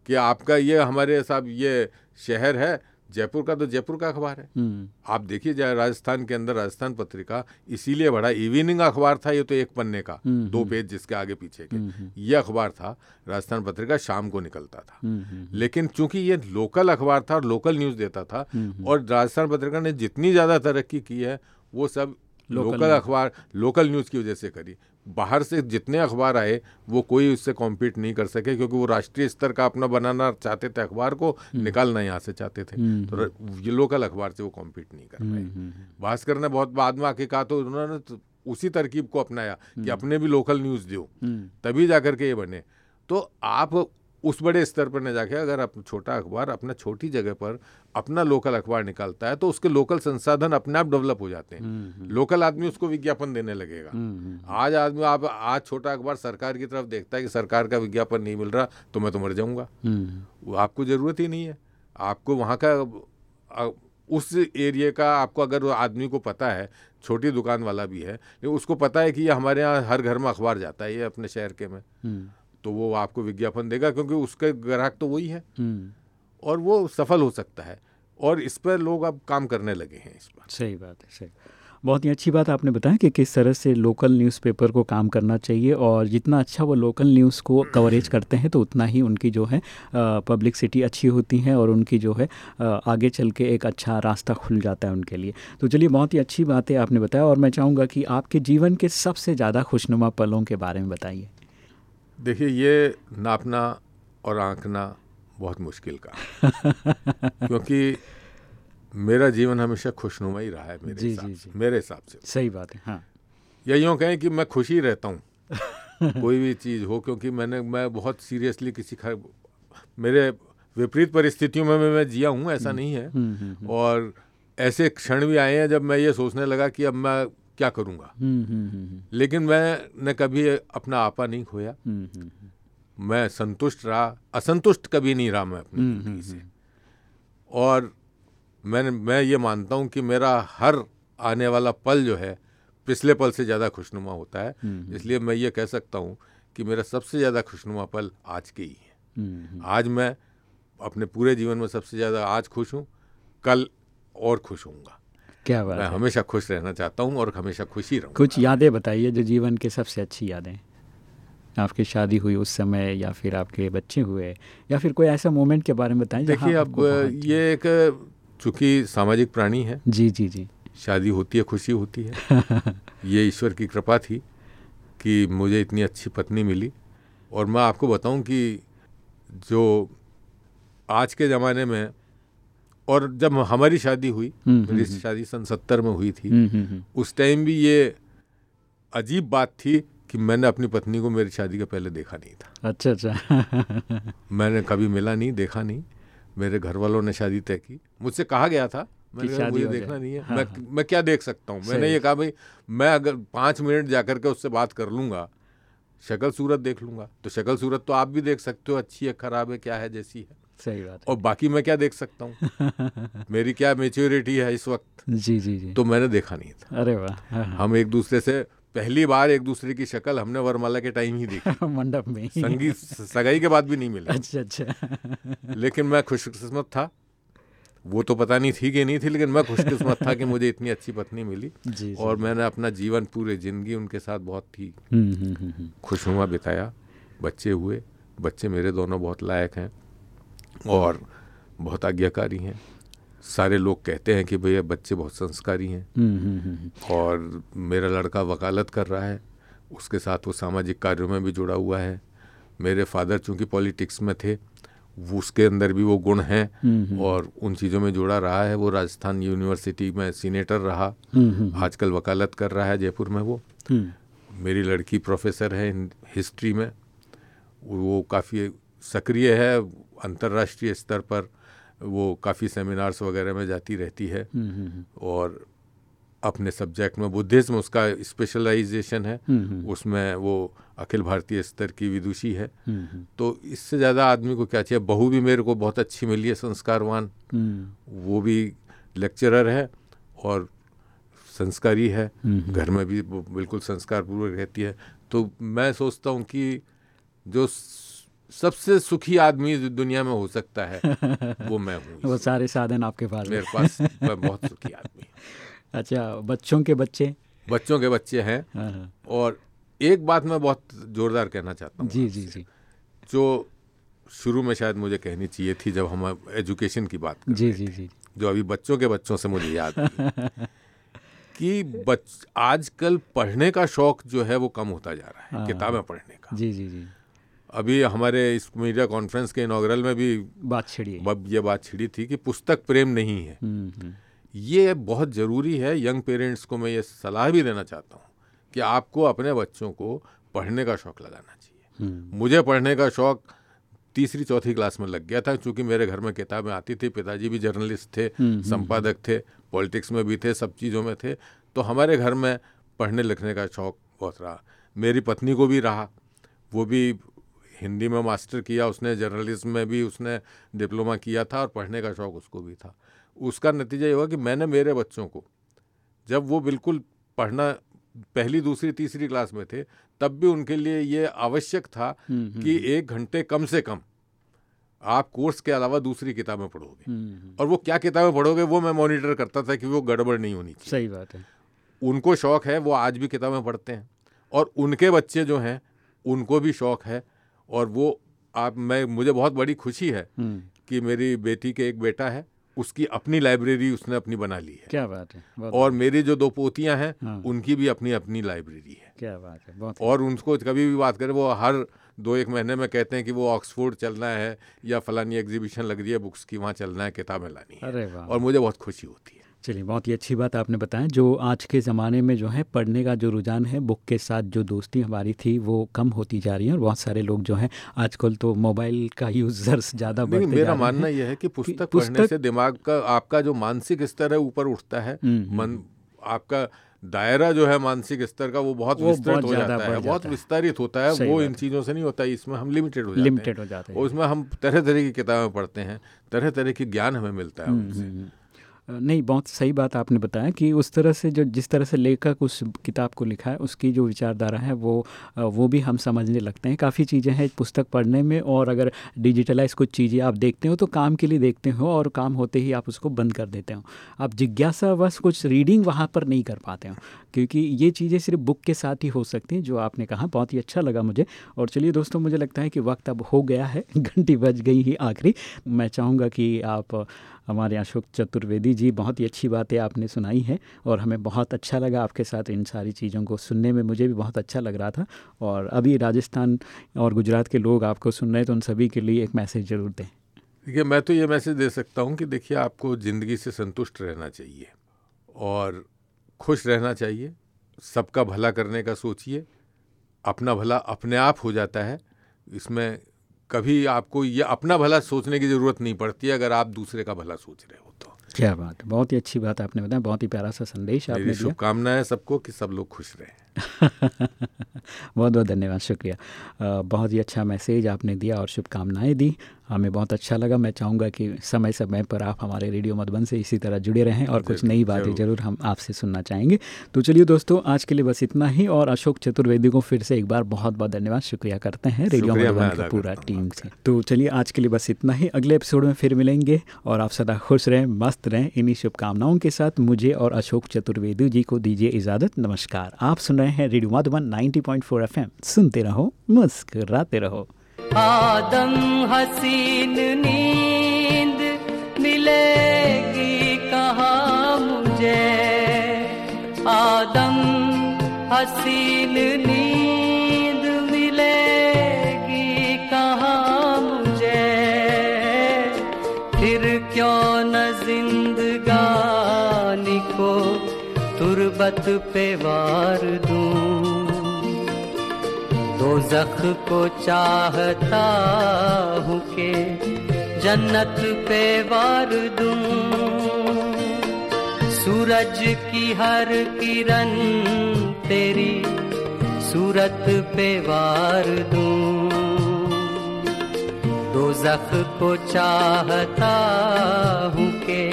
कि आपका ये हमारे साहब ये शहर है जयपुर का तो जयपुर का अखबार है। हम्म। आप देखिए जाए राजस्थान के अंदर राजस्थान पत्रिका इसीलिए बड़ा इवनिंग अखबार था ये तो एक पन्ने का हम्म, दो हम्म। पेज जिसके आगे पीछे के। ये अखबार था राजस्थान पत्रिका शाम को निकलता था। लेकिन चूँकि ये लोकल अखबार था और लोकल न्यूज़ देता था और राजस्थान पत्रिका ने जितनी ज़्यादा तरक्की की है वो सब लोकल अखबार लोकल न्यूज़ की वजह से करी। बाहर से जितने अखबार आए वो कोई उससे कॉम्पीट नहीं कर सके क्योंकि वो राष्ट्रीय स्तर का अपना बनाना चाहते थे अखबार को हम्म। निकालना यहाँ से चाहते थे। हम्म, तो हम्म। ये लोकल अखबार से वो कॉम्पीट नहीं कर पाए। भास्कर ने बहुत बाद में आके कहा तो उन्होंने तो उसी तरकीब को अपनाया कि अपने भी लोकल न्यूज़ दो तभी जा करके ये बने। तो आप उस बड़े स्तर पर न जाके अगर आप छोटा अखबार अपना छोटी जगह पर अपना लोकल अखबार निकालता है तो उसके लोकल संसाधन अपने आप डेवलप हो जाते हैं। लोकल आदमी उसको विज्ञापन देने लगेगा। आज आदमी आप आज छोटा अखबार सरकार की तरफ़ देखता है कि सरकार का विज्ञापन नहीं मिल रहा तो मैं तो मर जाऊँगा। वो आपको ज़रूरत ही नहीं है। आपको वहाँ का उस एरिए का आपको अगर आदमी को पता है छोटी दुकान वाला भी है उसको पता है कि ये हमारे यहाँ हर घर में अखबार जाता है ये अपने शहर के में। तो वो आपको विज्ञापन देगा क्योंकि उसके ग्राहक तो वही है। हम्म। और वो सफल हो सकता है। और इस पर लोग अब काम करने लगे हैं इस पर सही बात है सही। बहुत ही अच्छी बात आपने बताया कि किस तरह से लोकल न्यूज़पेपर को काम करना चाहिए और जितना अच्छा वो लोकल न्यूज़ को कवरेज करते हैं तो उतना ही उनकी जो है पब्लिकसिटी अच्छी होती है और उनकी जो है आगे चल के एक अच्छा रास्ता खुल जाता है उनके लिए। तो चलिए बहुत ही अच्छी बात है आपने बताया और मैं चाहूँगा कि आपके जीवन के सबसे ज़्यादा खुशनुमा पलों के बारे में बताइए। देखिए ये नापना और आंकना बहुत मुश्किल का *laughs* क्योंकि मेरा जीवन हमेशा खुशनुमा ही रहा है मेरे जी, जी, जी. मेरे हिसाब से। सही बात है हाँ। या यूँ कहें कि मैं खुशी रहता हूँ *laughs* कोई भी चीज़ हो क्योंकि मैंने मैं बहुत सीरियसली किसी खा मेरे विपरीत परिस्थितियों में मैं जिया हूँ ऐसा हम्म, नहीं है। हम्म, हम्म, और ऐसे क्षण भी आए हैं जब मैं ये सोचने लगा कि अब मैं क्या करूँगा? हम्म, हम्म, हम्म, लेकिन मैंने कभी अपना आपा नहीं खोया। मैं संतुष्ट रहा असंतुष्ट कभी नहीं रहा मैं अपनी ज़िंदगी से। और मैंने मैं ये मानता हूँ कि मेरा हर आने वाला पल जो है पिछले पल से ज़्यादा खुशनुमा होता है। इसलिए मैं ये कह सकता हूँ कि मेरा सबसे ज़्यादा खुशनुमा पल आज के ही है। आज मैं अपने पूरे जीवन में सबसे ज़्यादा आज खुश हूँ कल और खुश होऊँगा। क्या बात मैं हमेशा खुश रहना चाहता हूँ और हमेशा खुशी रहूँ कुछ यादें बताइए जो जीवन के सबसे अच्छी यादें आपकी शादी हुई उस समय या फिर आपके बच्चे हुए या फिर कोई ऐसा मोमेंट के बारे में बताएँ देखिए अब ये एक चूँकि सामाजिक प्राणी है। जी जी जी। शादी होती है खुशी होती है। *laughs* ये ईश्वर की कृपा थी कि मुझे इतनी अच्छी पत्नी मिली। और मैं आपको बताऊँ कि जो आज के ज़माने में और जब हमारी शादी हुई हम्म, हम्म, मेरी हम्म। शादी सन सत्तर में हुई थी उस टाइम भी ये अजीब बात थी कि मैंने अपनी पत्नी को मेरी शादी का पहले देखा नहीं था। अच्छा अच्छा। *laughs* मैंने कभी मिला नहीं देखा नहीं। मेरे घर वालों ने शादी तय की। मुझसे कहा गया था मैंने मुझे देखना नहीं है। हाँ, मैं हाँ। मैं क्या देख सकता हूँ? मैंने ये कहा भाई मैं अगर पाँच मिनट जाकर के उससे बात कर लूँगा शक्ल सूरत देख लूँगा। तो शक्ल सूरत तो आप भी देख सकते हो अच्छी है ख़राब है क्या है जैसी है। सही बात और बाकी मैं क्या देख सकता हूँ? *laughs* मेरी क्या मेच्योरिटी है इस वक्त? जी जी जी। तो मैंने देखा नहीं था। अरे वाह हाँ, हाँ। हम एक दूसरे से पहली बार एक दूसरे की शक्ल हमने वरमाला के टाइम ही देखी। *laughs* मंडप में संगीत सगाई के बाद भी नहीं मिला। अच्छा अच्छा। लेकिन मैं खुशकिस्मत था। वो तो पता नहीं थी कि नहीं थी लेकिन मैं खुशकिस्मत था कि मुझे इतनी अच्छी पत्नी मिली। *laughs* जी, और जी, मैंने अपना जीवन पूरे ज़िंदगी उनके साथ बहुत ही हम्म, हम्म, हम्म, खुशनुमा बिताया। बच्चे हुए। बच्चे मेरे दोनों बहुत लायक हैं। और बहुत आज्ञाकारी हैं। सारे लोग कहते हैं कि भैया बच्चे बहुत संस्कारी हैं। हम्म, हम्म, हम्म, और मेरा लड़का वकालत कर रहा है। उसके साथ वो सामाजिक कार्यों में भी जुड़ा हुआ है। मेरे फादर चूँकि पॉलिटिक्स में थे वो उसके अंदर भी वो गुण हैं और उन चीज़ों में जुड़ा रहा है। वो राजस्थान यूनिवर्सिटी में सीनेटर रहा। आजकल वकालत कर रहा है जयपुर में वो। मेरी लड़की प्रोफेसर है हिस्ट्री में। वो काफ़ी सक्रिय है। अंतर्राष्ट्रीय स्तर पर वो काफ़ी सेमिनार्स वगैरह में जाती रहती है। हम्म, हम्म, हम्म। और अपने सब्जेक्ट में बुद्धिज्म उसका स्पेशलाइजेशन है। उसमें वो अखिल भारतीय स्तर की विदुषी है। तो इससे ज़्यादा आदमी को क्या चाहिए? बहू भी मेरे को बहुत अच्छी मिली है संस्कारवान। वो भी लेक्चरर है और संस्कारी है। घर में भी बिल्कुल संस्कार पूर्वक रहती है। तो मैं सोचता हूँ कि जो सबसे सुखी आदमी दुनिया में हो सकता है। *laughs* वो मैं हूँ वो सारे साधन आपके पास मेरे पास मैं बहुत सुखी आदमी *laughs* अच्छा बच्चों के बच्चे? बच्चों के बच्चे हैं। हाँ, हाँ। और एक बात मैं बहुत जोरदार कहना चाहता हूँ जी जी जी। जो शुरू में शायद मुझे कहनी चाहिए थी जब हम एजुकेशन की बात कर जी जी जी। जो अभी बच्चों के बच्चों से मुझे याद *laughs* कि बच आजकल पढ़ने का शौक जो है वो कम होता जा रहा है हाँ, किताबें पढ़ने का। जी जी जी। अभी हमारे इस मीडिया कॉन्फ्रेंस के इनाग्रल में भी बात छिड़ी ये बात छिड़ी थी कि पुस्तक प्रेम नहीं है। हम्म, हम्म। ये बहुत ज़रूरी है यंग पेरेंट्स को मैं ये सलाह भी देना चाहता हूँ कि आपको अपने बच्चों को पढ़ने का शौक़ लगाना चाहिए। हम्म। मुझे पढ़ने का शौक़ तीसरी चौथी क्लास में लग गया था क्योंकि मेरे घर में किताबें आती थी पिताजी भी जर्नलिस्ट थे संपादक थे पॉलिटिक्स में भी थे सब चीज़ों में थे। तो हमारे घर में पढ़ने लिखने का शौक बहुत रहा। मेरी पत्नी को भी रहा वो भी हिंदी में मास्टर किया उसने जर्नलिज्म में भी उसने डिप्लोमा किया था और पढ़ने का शौक उसको भी था। उसका नतीजा ये हुआ कि मैंने मेरे बच्चों को जब वो बिल्कुल पढ़ना पहली दूसरी तीसरी क्लास में थे तब भी उनके लिए ये आवश्यक था हम्म, हम्म, कि एक घंटे कम से कम आप कोर्स के अलावा दूसरी किताबें पढ़ोगे। हम्म, और वो क्या किताबें पढ़ोगे वो मैं मॉनिटर करता था कि वो गड़बड़ नहीं होनी चाहिए। सही बात है। उनको शौक है वो आज भी किताबें पढ़ते हैं। और उनके बच्चे जो हैं उनको भी शौक है और वो आप मैं मुझे बहुत बड़ी खुशी है हम्म, कि मेरी बेटी के एक बेटा है उसकी अपनी लाइब्रेरी उसने अपनी बना ली है। क्या बात है बहुत और मेरी जो दो पोतियाँ हैं हाँ। उनकी भी अपनी अपनी लाइब्रेरी है। क्या बात है बहुत और उनको कभी भी बात करें वो हर दो एक महीने में कहते हैं कि वो ऑक्सफोर्ड चलना है या फलानी एग्जीबिशन लग रही है बुक्स की वहाँ चलना है किताबें लानी है। अरे और मुझे बहुत खुशी होती है। चलिए बहुत ही अच्छी बात आपने बताया जो आज के ज़माने में जो है पढ़ने का जो रुझान है बुक के साथ जो दोस्ती हमारी थी वो कम होती जा रही है और बहुत सारे लोग जो हैं आजकल तो मोबाइल का यूज़र्स ज़्यादा बढ़ते मेरा मानना यह है कि पुस्तक पुस्तक- पढ़ने से दिमाग का आपका जो मानसिक स्तर है ऊपर उठता है। हम्म, मन आपका दायरा जो है मानसिक स्तर का वो बहुत वो विस्तृत बहुत हो जाता है बहुत विस्तारित होता है वो इन चीज़ों से नहीं होता है इसमें हम लिमिटेड हो जाते लिमिटेड हैं। जाते हैं। उसमें हम तरह तरह की किताबें पढ़ते हैं तरह तरह की ज्ञान हमें मिलता है हम्म, उनसे। हम्म, नहीं, बहुत सही बात आपने बताया कि उस तरह से जो, जिस तरह से लेखक उस किताब को लिखा है, उसकी जो विचारधारा है, वो वो भी हम समझने लगते हैं। काफ़ी चीज़ें हैं पुस्तक पढ़ने में और अगर डिजिटलाइज कुछ चीज़ें आप देखते हो तो काम के लिए देखते हो और काम होते ही आप उसको बंद कर देते हो। आप जिज्ञासा बस कुछ रीडिंग वहाँ पर नहीं कर पाते हो, क्योंकि ये चीज़ें सिर्फ़ बुक के साथ ही हो सकती हैं, जो आपने कहा, बहुत ही अच्छा लगा मुझे। और चलिए दोस्तों, मुझे लगता है कि वक्त अब हो गया है, *laughs* घंटी बज गई ही आखिरी। मैं चाहूँगा कि आप हमारे अशोक चतुर्वेदी जी, बहुत ही अच्छी बातें आपने सुनाई है और हमें बहुत अच्छा लगा आपके साथ इन सारी चीज़ों को सुनने में। मुझे भी बहुत अच्छा लग रहा था और अभी राजस्थान और गुजरात के लोग आपको सुन रहे हैं तो उन सभी के लिए एक मैसेज ज़रूर दें। देखिए, मैं तो ये मैसेज दे सकता हूँ कि देखिए, आपको ज़िंदगी से संतुष्ट रहना चाहिए और खुश रहना चाहिए। सबका भला करने का सोचिए। अपना भला अपने आप हो जाता है। इसमें कभी आपको ये अपना भला सोचने की ज़रूरत नहीं पड़ती है अगर आप दूसरे का भला सोच रहे हो तो। क्या बात बहुत ही अच्छी बात आपने बताया बहुत ही प्यारा सा संदेश आपने शुभकामनाएँ है सबको कि सब लोग खुश रहें। *laughs* बहुत बहुत धन्यवाद शुक्रिया। बहुत ही अच्छा मैसेज आपने दिया और शुभकामनाएँ दी। हमें बहुत अच्छा लगा मैं चाहूँगा कि समय समय पर आप हमारे रेडियो मधुबन से इसी तरह जुड़े रहें और कुछ नई बातें ज़रूर। हम आपसे सुनना चाहेंगे। तो चलिए दोस्तों आज के लिए बस इतना ही और अशोक चतुर्वेदी को फिर से एक बार बहुत बहुत धन्यवाद शुक्रिया करते हैं रेडियो मधुबन का पूरा टीम से। तो चलिए आज के लिए बस इतना ही। अगले एपिसोड में फिर मिलेंगे और आप सदा खुश रहें मस्त रहें। इन्हीं शुभकामनाओं के साथ मुझे और अशोक चतुर्वेदी जी को दीजिए इजाज़त। नमस्कार। आप सुन रहे हैं रेडियो माधुबन 90.4 एफएम। सुनते रहो, मुस्कुराते रहो। आदम हसीन नींद मिलेगी कहा मुझे? आदम हसीन नींद तुरबत पे वार दूँ। दो जख को चाहता हूँ के जन्नत पे वार दूँ। सूरज की हर किरण तेरी सूरत पे वार दूँ। दो जख को चाहता हूँ के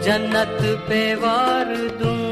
जन्नत पे वार दूँ।